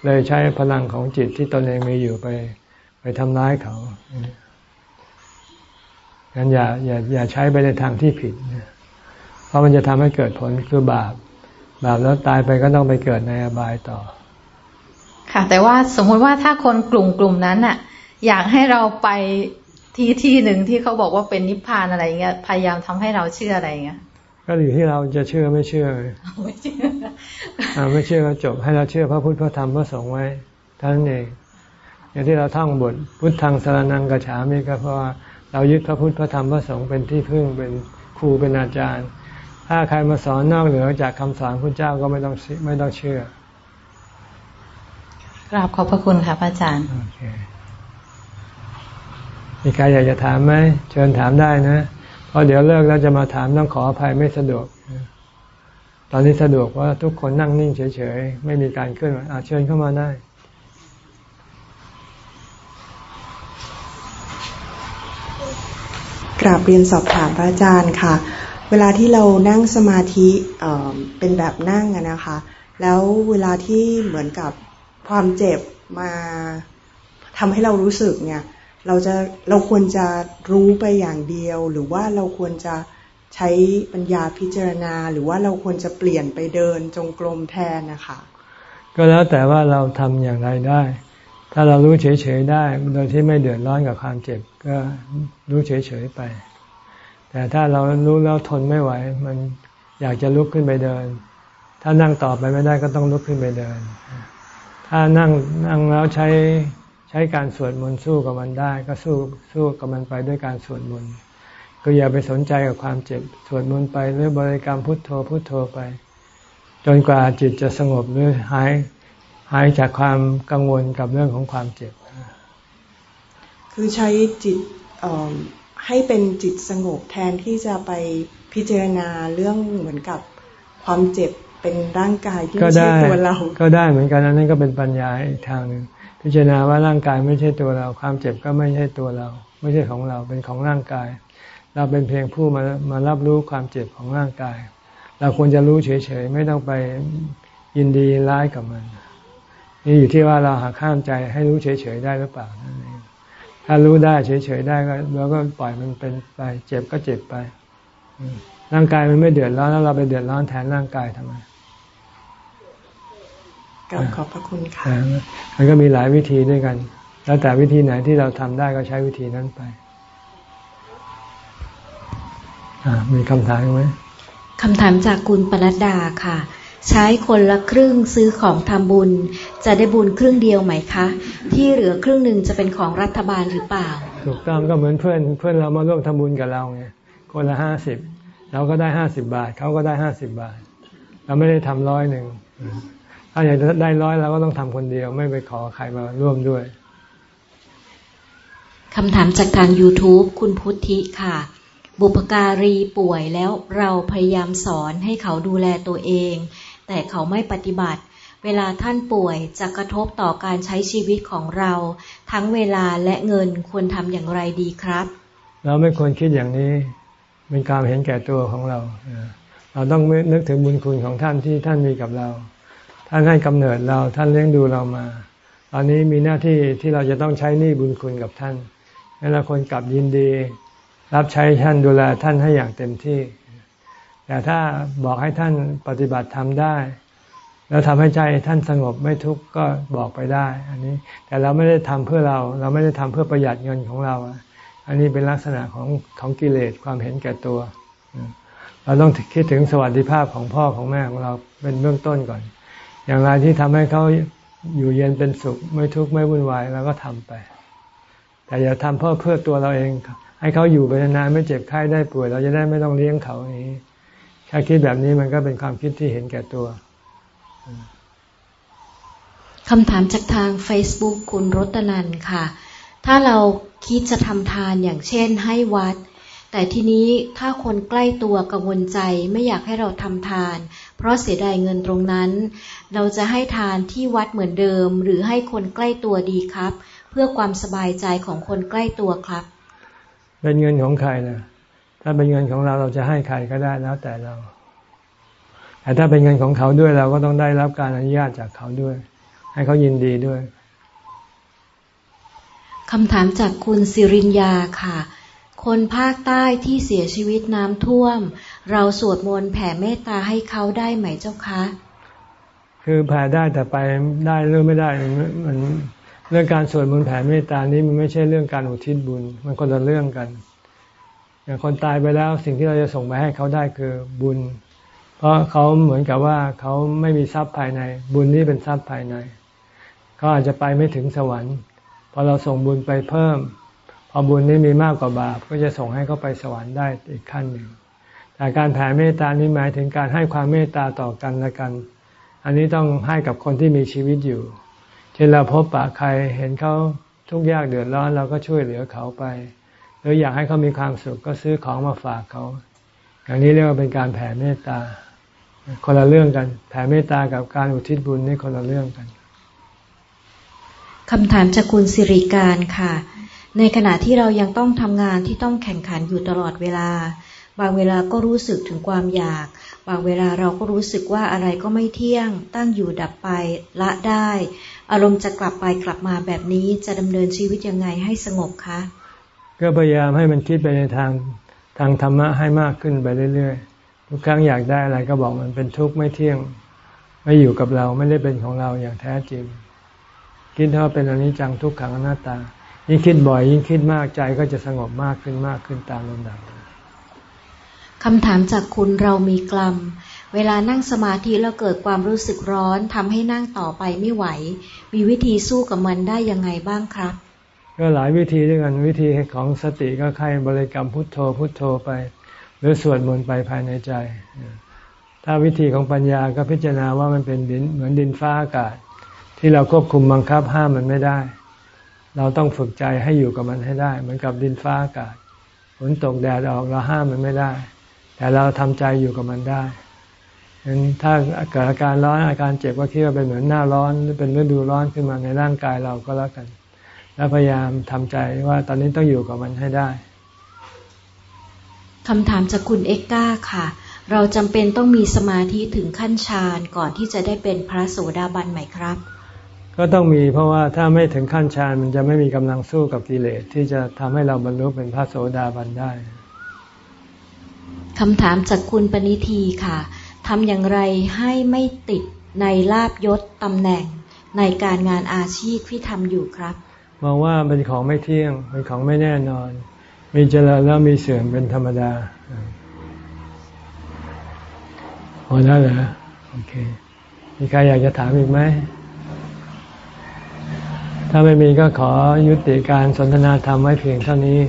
เลยใช้พลังของจิตที่ตนเองมีอยู่ไป ไปทำร้ายเขางั้นอย่าอย่าอย่าใช้ไปในทางที่ผิด เพราะมันจะทำให้เกิดผลคือบาป บาปแล้วตายไปก็ต้องไปเกิดในอบายต่อ ค่ะ แต่ว่าสมมุติว่าถ้าคนกลุ่มกลุ่มนั้นน่ะอยากให้เราไปที่ที่หนึ่งที่เขาบอกว่าเป็นนิพพานอะไรเงี้ยพยายามทำให้เราเชื่ออะไรเงี้ยก็อยู่ที่เราจะเชื่อไม่เชื่อไม่เชื่อไม่เชื่อก็จบให้เราเชื่อพระพุทธพระธรรมพระสงฆ์ไว้ท่านเองอย่างที่เราท่องบทพุทธังสารนังกระฉามิก็เพราะว่าเรายึดพระพุทธพระธรรมพระสงฆ์เป็นที่พึ่งเป็นครูเป็นอาจารย์ ถ้าใครมาสอนนอกเหนือจากคำสอนพระเจ้าก็ไม่ต้องไม่ต้องเชื่อกราบขอบพระคุณค่ะพระอาจารย์มีใครอยากจะถามไหมเชิญถามได้นะเพราะเดี๋ยวเลิกแล้วจะมาถามต้องขออภัยไม่สะดวก ตอนนี้สะดวกว่าทุกคนนั่งนิ่งเฉยๆ ไม่มีการเคลื่อนไหวเชิญเข้ามาได้กราบเรียนสอบถามพระอาจารย์ค่ะ เวลาที่เรานั่งสมาธิเป็นแบบนั่งนะคะ แล้วเวลาที่เหมือนกับความเจ็บมาทำให้เรารู้สึกเนี่ย เราจะเราควรจะรู้ไปอย่างเดียว หรือว่าเราควรจะใช้ปัญญาพิจารณา หรือว่าเราควรจะเปลี่ยนไปเดินจงกรมแทนนะคะก็แล้วแต่ว่าเราทำอย่างไรได้ ถ้าเรารู้เฉยๆได้ โดยที่ไม่เดือดร้อนกับความเจ็บ ก็รู้เฉยๆไป แต่ถ้าเรารู้แล้วทนไม่ไหว มันอยากจะลุกขึ้นไปเดิน ถ้านั่งต่อไปไม่ได้ก็ต้องลุกขึ้นไปเดิน ถ้านั่งนั่งแล้วใช้ใช้การสวดมนต์สู้กับมันได้ ก็สู้สู้กับมันไปด้วยการสวดมนต์ก็อย่าไปสนใจกับความเจ็บสวดมนต์ไปหรือบริกรรมพุทโธพุทโธไป จนกว่าจิตจะสงบหรือหายหายจากความกังวลกับเรื่องของความเจ็บ คือใช้จิต ให้เป็นจิตสงบแทนที่จะไปพิจารณาเรื่องเหมือนกับความเจ็บเป็นร่างกายที่ไม่ใช่ตัวเรา ก็ได้เหมือนกันนั้นก็เป็นปัญญาอีกทางหนึ่งพิจารณาว่าร่างกายไม่ใช่ตัวเรา ความเจ็บก็ไม่ใช่ตัวเรา ไม่ใช่ของเราเป็นของร่างกาย เราเป็นเพียงผู้มามารับรู้ความเจ็บของร่างกาย เราควรจะรู้เฉยๆไม่ต้องไปยินดีร้ายกับมัน นี่อยู่ที่ว่าเราหักข้ามใจให้รู้เฉยๆได้หรือเปล่านั่นเอง ถ้ารู้ได้เฉยๆได้ก็เราก็ปล่อยมันเป็นไป เจ็บก็เจ็บไปร่างกายมันไม่เดือดร้อนแล้วเราไปเดือดร้อนแทนร่างกายทำไมกขอบพระคุณค่ะมันก็มีหลายวิธีด้วยกัน แล้วแต่วิธีไหนที่เราทำได้ก็ใช้วิธีนั้นไปมีคำถามไหมคำถามจากคุณปรัดดาค่ะ ใช้คนละครึ่งซื้อของทำบุญ จะได้บุญครึ่งเดียวไหมคะ ที่เหลือครึ่งหนึ่งจะเป็นของรัฐบาลหรือเปล่า ถูกต้องก็เหมือนเพื่อนเพื่อนเรามาร่วมทำบุญกับเราไงคนละห้าสิบเราก็ได้ห้าสิบบาทเขาก็ได้ห้าสิบบาท เราไม่ได้ทำร้อยหนึ่งถ้าอยากจะได้ร้อยเราก็ต้องทำคนเดียวไม่ไปขอใครมาร่วมด้วยคำถามจากทาง YouTube คุณพุทธิค่ะบุพการีป่วยแล้วเราพยายามสอนให้เขาดูแลตัวเอง แต่เขาไม่ปฏิบัติ เวลาท่านป่วยจะกระทบต่อการใช้ชีวิตของเรา ทั้งเวลาและเงินควรทำอย่างไรดีครับ เราไม่ควรคิดอย่างนี้ เป็นการเห็นแก่ตัวของเรา เราต้องนึกถึงบุญคุณของท่านที่ท่านมีกับเรา ท่านให้กำเนิดเราท่านเลี้ยงดูเรามาตอนนี้มีหน้าที่ที่เราจะต้องใช้หนี้บุญคุณกับท่านให้เราคนกลับยินดี รับใช้ท่านดูแลท่านให้อย่างเต็มที่ แต่ถ้าบอกให้ท่านปฏิบัติทำได้ แล้วทำให้ใจท่านสงบไม่ทุกข์ก็บอกไปได้ อันนี้ แต่เราไม่ได้ทำเพื่อเรา เราไม่ได้ทำเพื่อประหยัดเงินของเรา อันนี้เป็นลักษณะของของกิเลสความเห็นแก่ตัว เราต้องคิดถึงสวัสดิภาพของพ่อของแม่ของเราเป็นเบื้องต้นก่อน อย่างไรที่ทำให้เขาอยู่เย็นเป็นสุขไม่ทุกข์ไม่วุ่นวายเราก็ทำไป แต่อย่าทำเพื่อเพื่อตัวเราเอง ให้เขาอยู่ไปนานไม่เจ็บไข้ได้ป่วย เราจะได้ไม่ต้องเลี้ยงเขาอย่างนี้ ถ้าคิดแบบนี้มันก็เป็นความคิดที่เห็นแก่ตัวคำถามจากทาง Facebook คุณรตนันค่ะ ถ้าเราคิดจะทำทานอย่างเช่นให้วัดแแต่ทีนี้ถ้าคนใกล้ตัวกังวลใจไม่อยากให้เราทำทาน เพราะเสียดายเงินตรงนั้น เราจะให้ทานที่วัดเหมือนเดิม หรือให้คนใกล้ตัวดีครับ เพื่อความสบายใจของคนใกล้ตัวครับ เป็นเงินของใครนะ ถ้าเป็นเงินของเราเราจะให้ใครก็ได้แล้วแต่เรา แต่ถ้าเป็นเงินของเขาด้วยเราก็ต้องได้รับการอนุญาตจากเขาด้วย ให้เขายินดีด้วยคำถามจากคุณสิรินยาค่ะ คนภาคใต้ที่เสียชีวิตน้ำท่วม เราสวดมนต์แผ่เมตตาให้เขาได้ไหมเจ้าคะ คือแผ่ได้แต่ไปได้หรือไม่ได้มันเรื่องการสวดมนต์แผ่เมตตานี้มันไม่ใช่เรื่องการอุทิศบุญ มันคนละเรื่องกัน อย่างคนตายไปแล้วสิ่งที่เราจะส่งไปให้เขาได้คือบุญ เพราะเขาเหมือนกับว่าเขาไม่มีทรัพย์ภายใน บุญนี้เป็นทรัพย์ภายใน เขาอาจจะไปไม่ถึงสวรรค์พอเราส่งบุญไปเพิ่มพอบุญนี้มีมากกว่าบาปก็จะส่งให้เขาไปสวรรค์ได้อีกขั้นหนึ่งแต่การแผ่เมตตานี้หมายถึงการให้ความเมตตาต่อกันและกัน อันนี้ต้องให้กับคนที่มีชีวิตอยู่ เช่นเราพบปะใครเห็นเขาทุกข์ยากเดือดร้อนเราก็ช่วยเหลือเขาไป หรืออยากให้เขามีความสุขก็ซื้อของมาฝากเขา อย่างนี้เรียกว่าเป็นการแผ่เมตตา คนละเรื่องกัน แผ่เมตตากับการอุทิศบุญนี่คนละเรื่องกันคำถามจากคุณสิริการค่ะ ในขณะที่เรายังต้องทำงานที่ต้องแข่งขันอยู่ตลอดเวลา บางเวลาก็รู้สึกถึงความอยาก บางเวลาเราก็รู้สึกว่าอะไรก็ไม่เที่ยง ตั้งอยู่ดับไปละได้ อารมณ์จะกลับไปกลับมาแบบนี้จะดำเนินชีวิตยังไงให้สงบคะ ก็พยายามให้มันคิดไปในทางทางธรรมะให้มากขึ้นไปเรื่อยๆ ทุกครั้งอยากได้อะไรก็บอกมันเป็นทุกข์ไม่เที่ยง ไม่อยู่กับเราไม่ได้เป็นของเราอย่างแท้จริง คิดว่าเป็นอนิจจังทุกขังอนัตตา ยิ่งคิดบ่อย ยิ่งคิดมากใจก็จะสงบมากขึ้นมากขึ้นตามลำดับคำถามจากคุณเรามีกลัมเวลานั่งสมาธิแล้วเกิดความรู้สึกร้อนทำให้นั่งต่อไปไม่ไหว มีวิธีสู้กับมันได้ยังไงบ้างครับ ก็หลายวิธีด้วยกันวิธีของสติก็ใครบริกรรมพุทโธพุทโธไป หรือสวดมนต์ไปภายในใจ ถ้าวิธีของปัญญาก็พิจารณาว่ามันเป็นดินเหมือนดินฟ้าอากาศ ที่เราควบคุมบังคับห้ามมันไม่ได้ เราต้องฝึกใจให้อยู่กับมันให้ได้ เหมือนกับดินฟ้าอากาศฝนตกแดดออกเราห้ามมันไม่ได้ แต่เราทำใจอยู่กับมันได้งั้นถ้าเกิดอาการร้อนอาการเจ็บก็คิดว่าเป็นเหมือนหน้าร้อนหรือเป็นฤดูร้อนขึ้นมาในร่างกายเราก็แล้วกัน แล้วพยายามทำใจว่าตอนนี้ต้องอยู่กับมันให้ได้คำถามจากคุณเอ็กก้าค่ะ เราจำเป็นต้องมีสมาธิถึงขั้นฌานก่อนที่จะได้เป็นพระโสดาบันไหมครับ ก็ต้องมีเพราะว่าถ้าไม่ถึงขั้นฌานมันจะไม่มีกำลังสู้กับกิเลสที่จะทำให้เราบรรลุเป็นพระโสดาบันได้คำถามจากคุณปณิธีค่ะทำอย่างไรให้ไม่ติดในลาบยศตำแหน่งในการงานอาชีพที่ทำอยู่ครับ มองว่าเป็นของไม่เที่ยง เป็นของไม่แน่นอน มีเจริญแล้วมีเสื่อมเป็นธรรมดาพอแล้วเหรอโอเค มีใครอยากจะถามอีกไหม ถ้าไม่มีก็ขอยุติการสนทนาธรรมไว้เพียงเท่านี้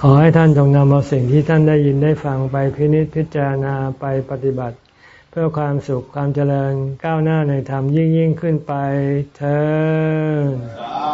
ขอให้ท่านจงนำเอาสิ่งที่ท่านได้ยินได้ฟังไปพินิจพิจารณาไปปฏิบัติ เพื่อความสุขความเจริญก้าวหน้าในธรรมยิ่งยิ่งขึ้นไปเธอ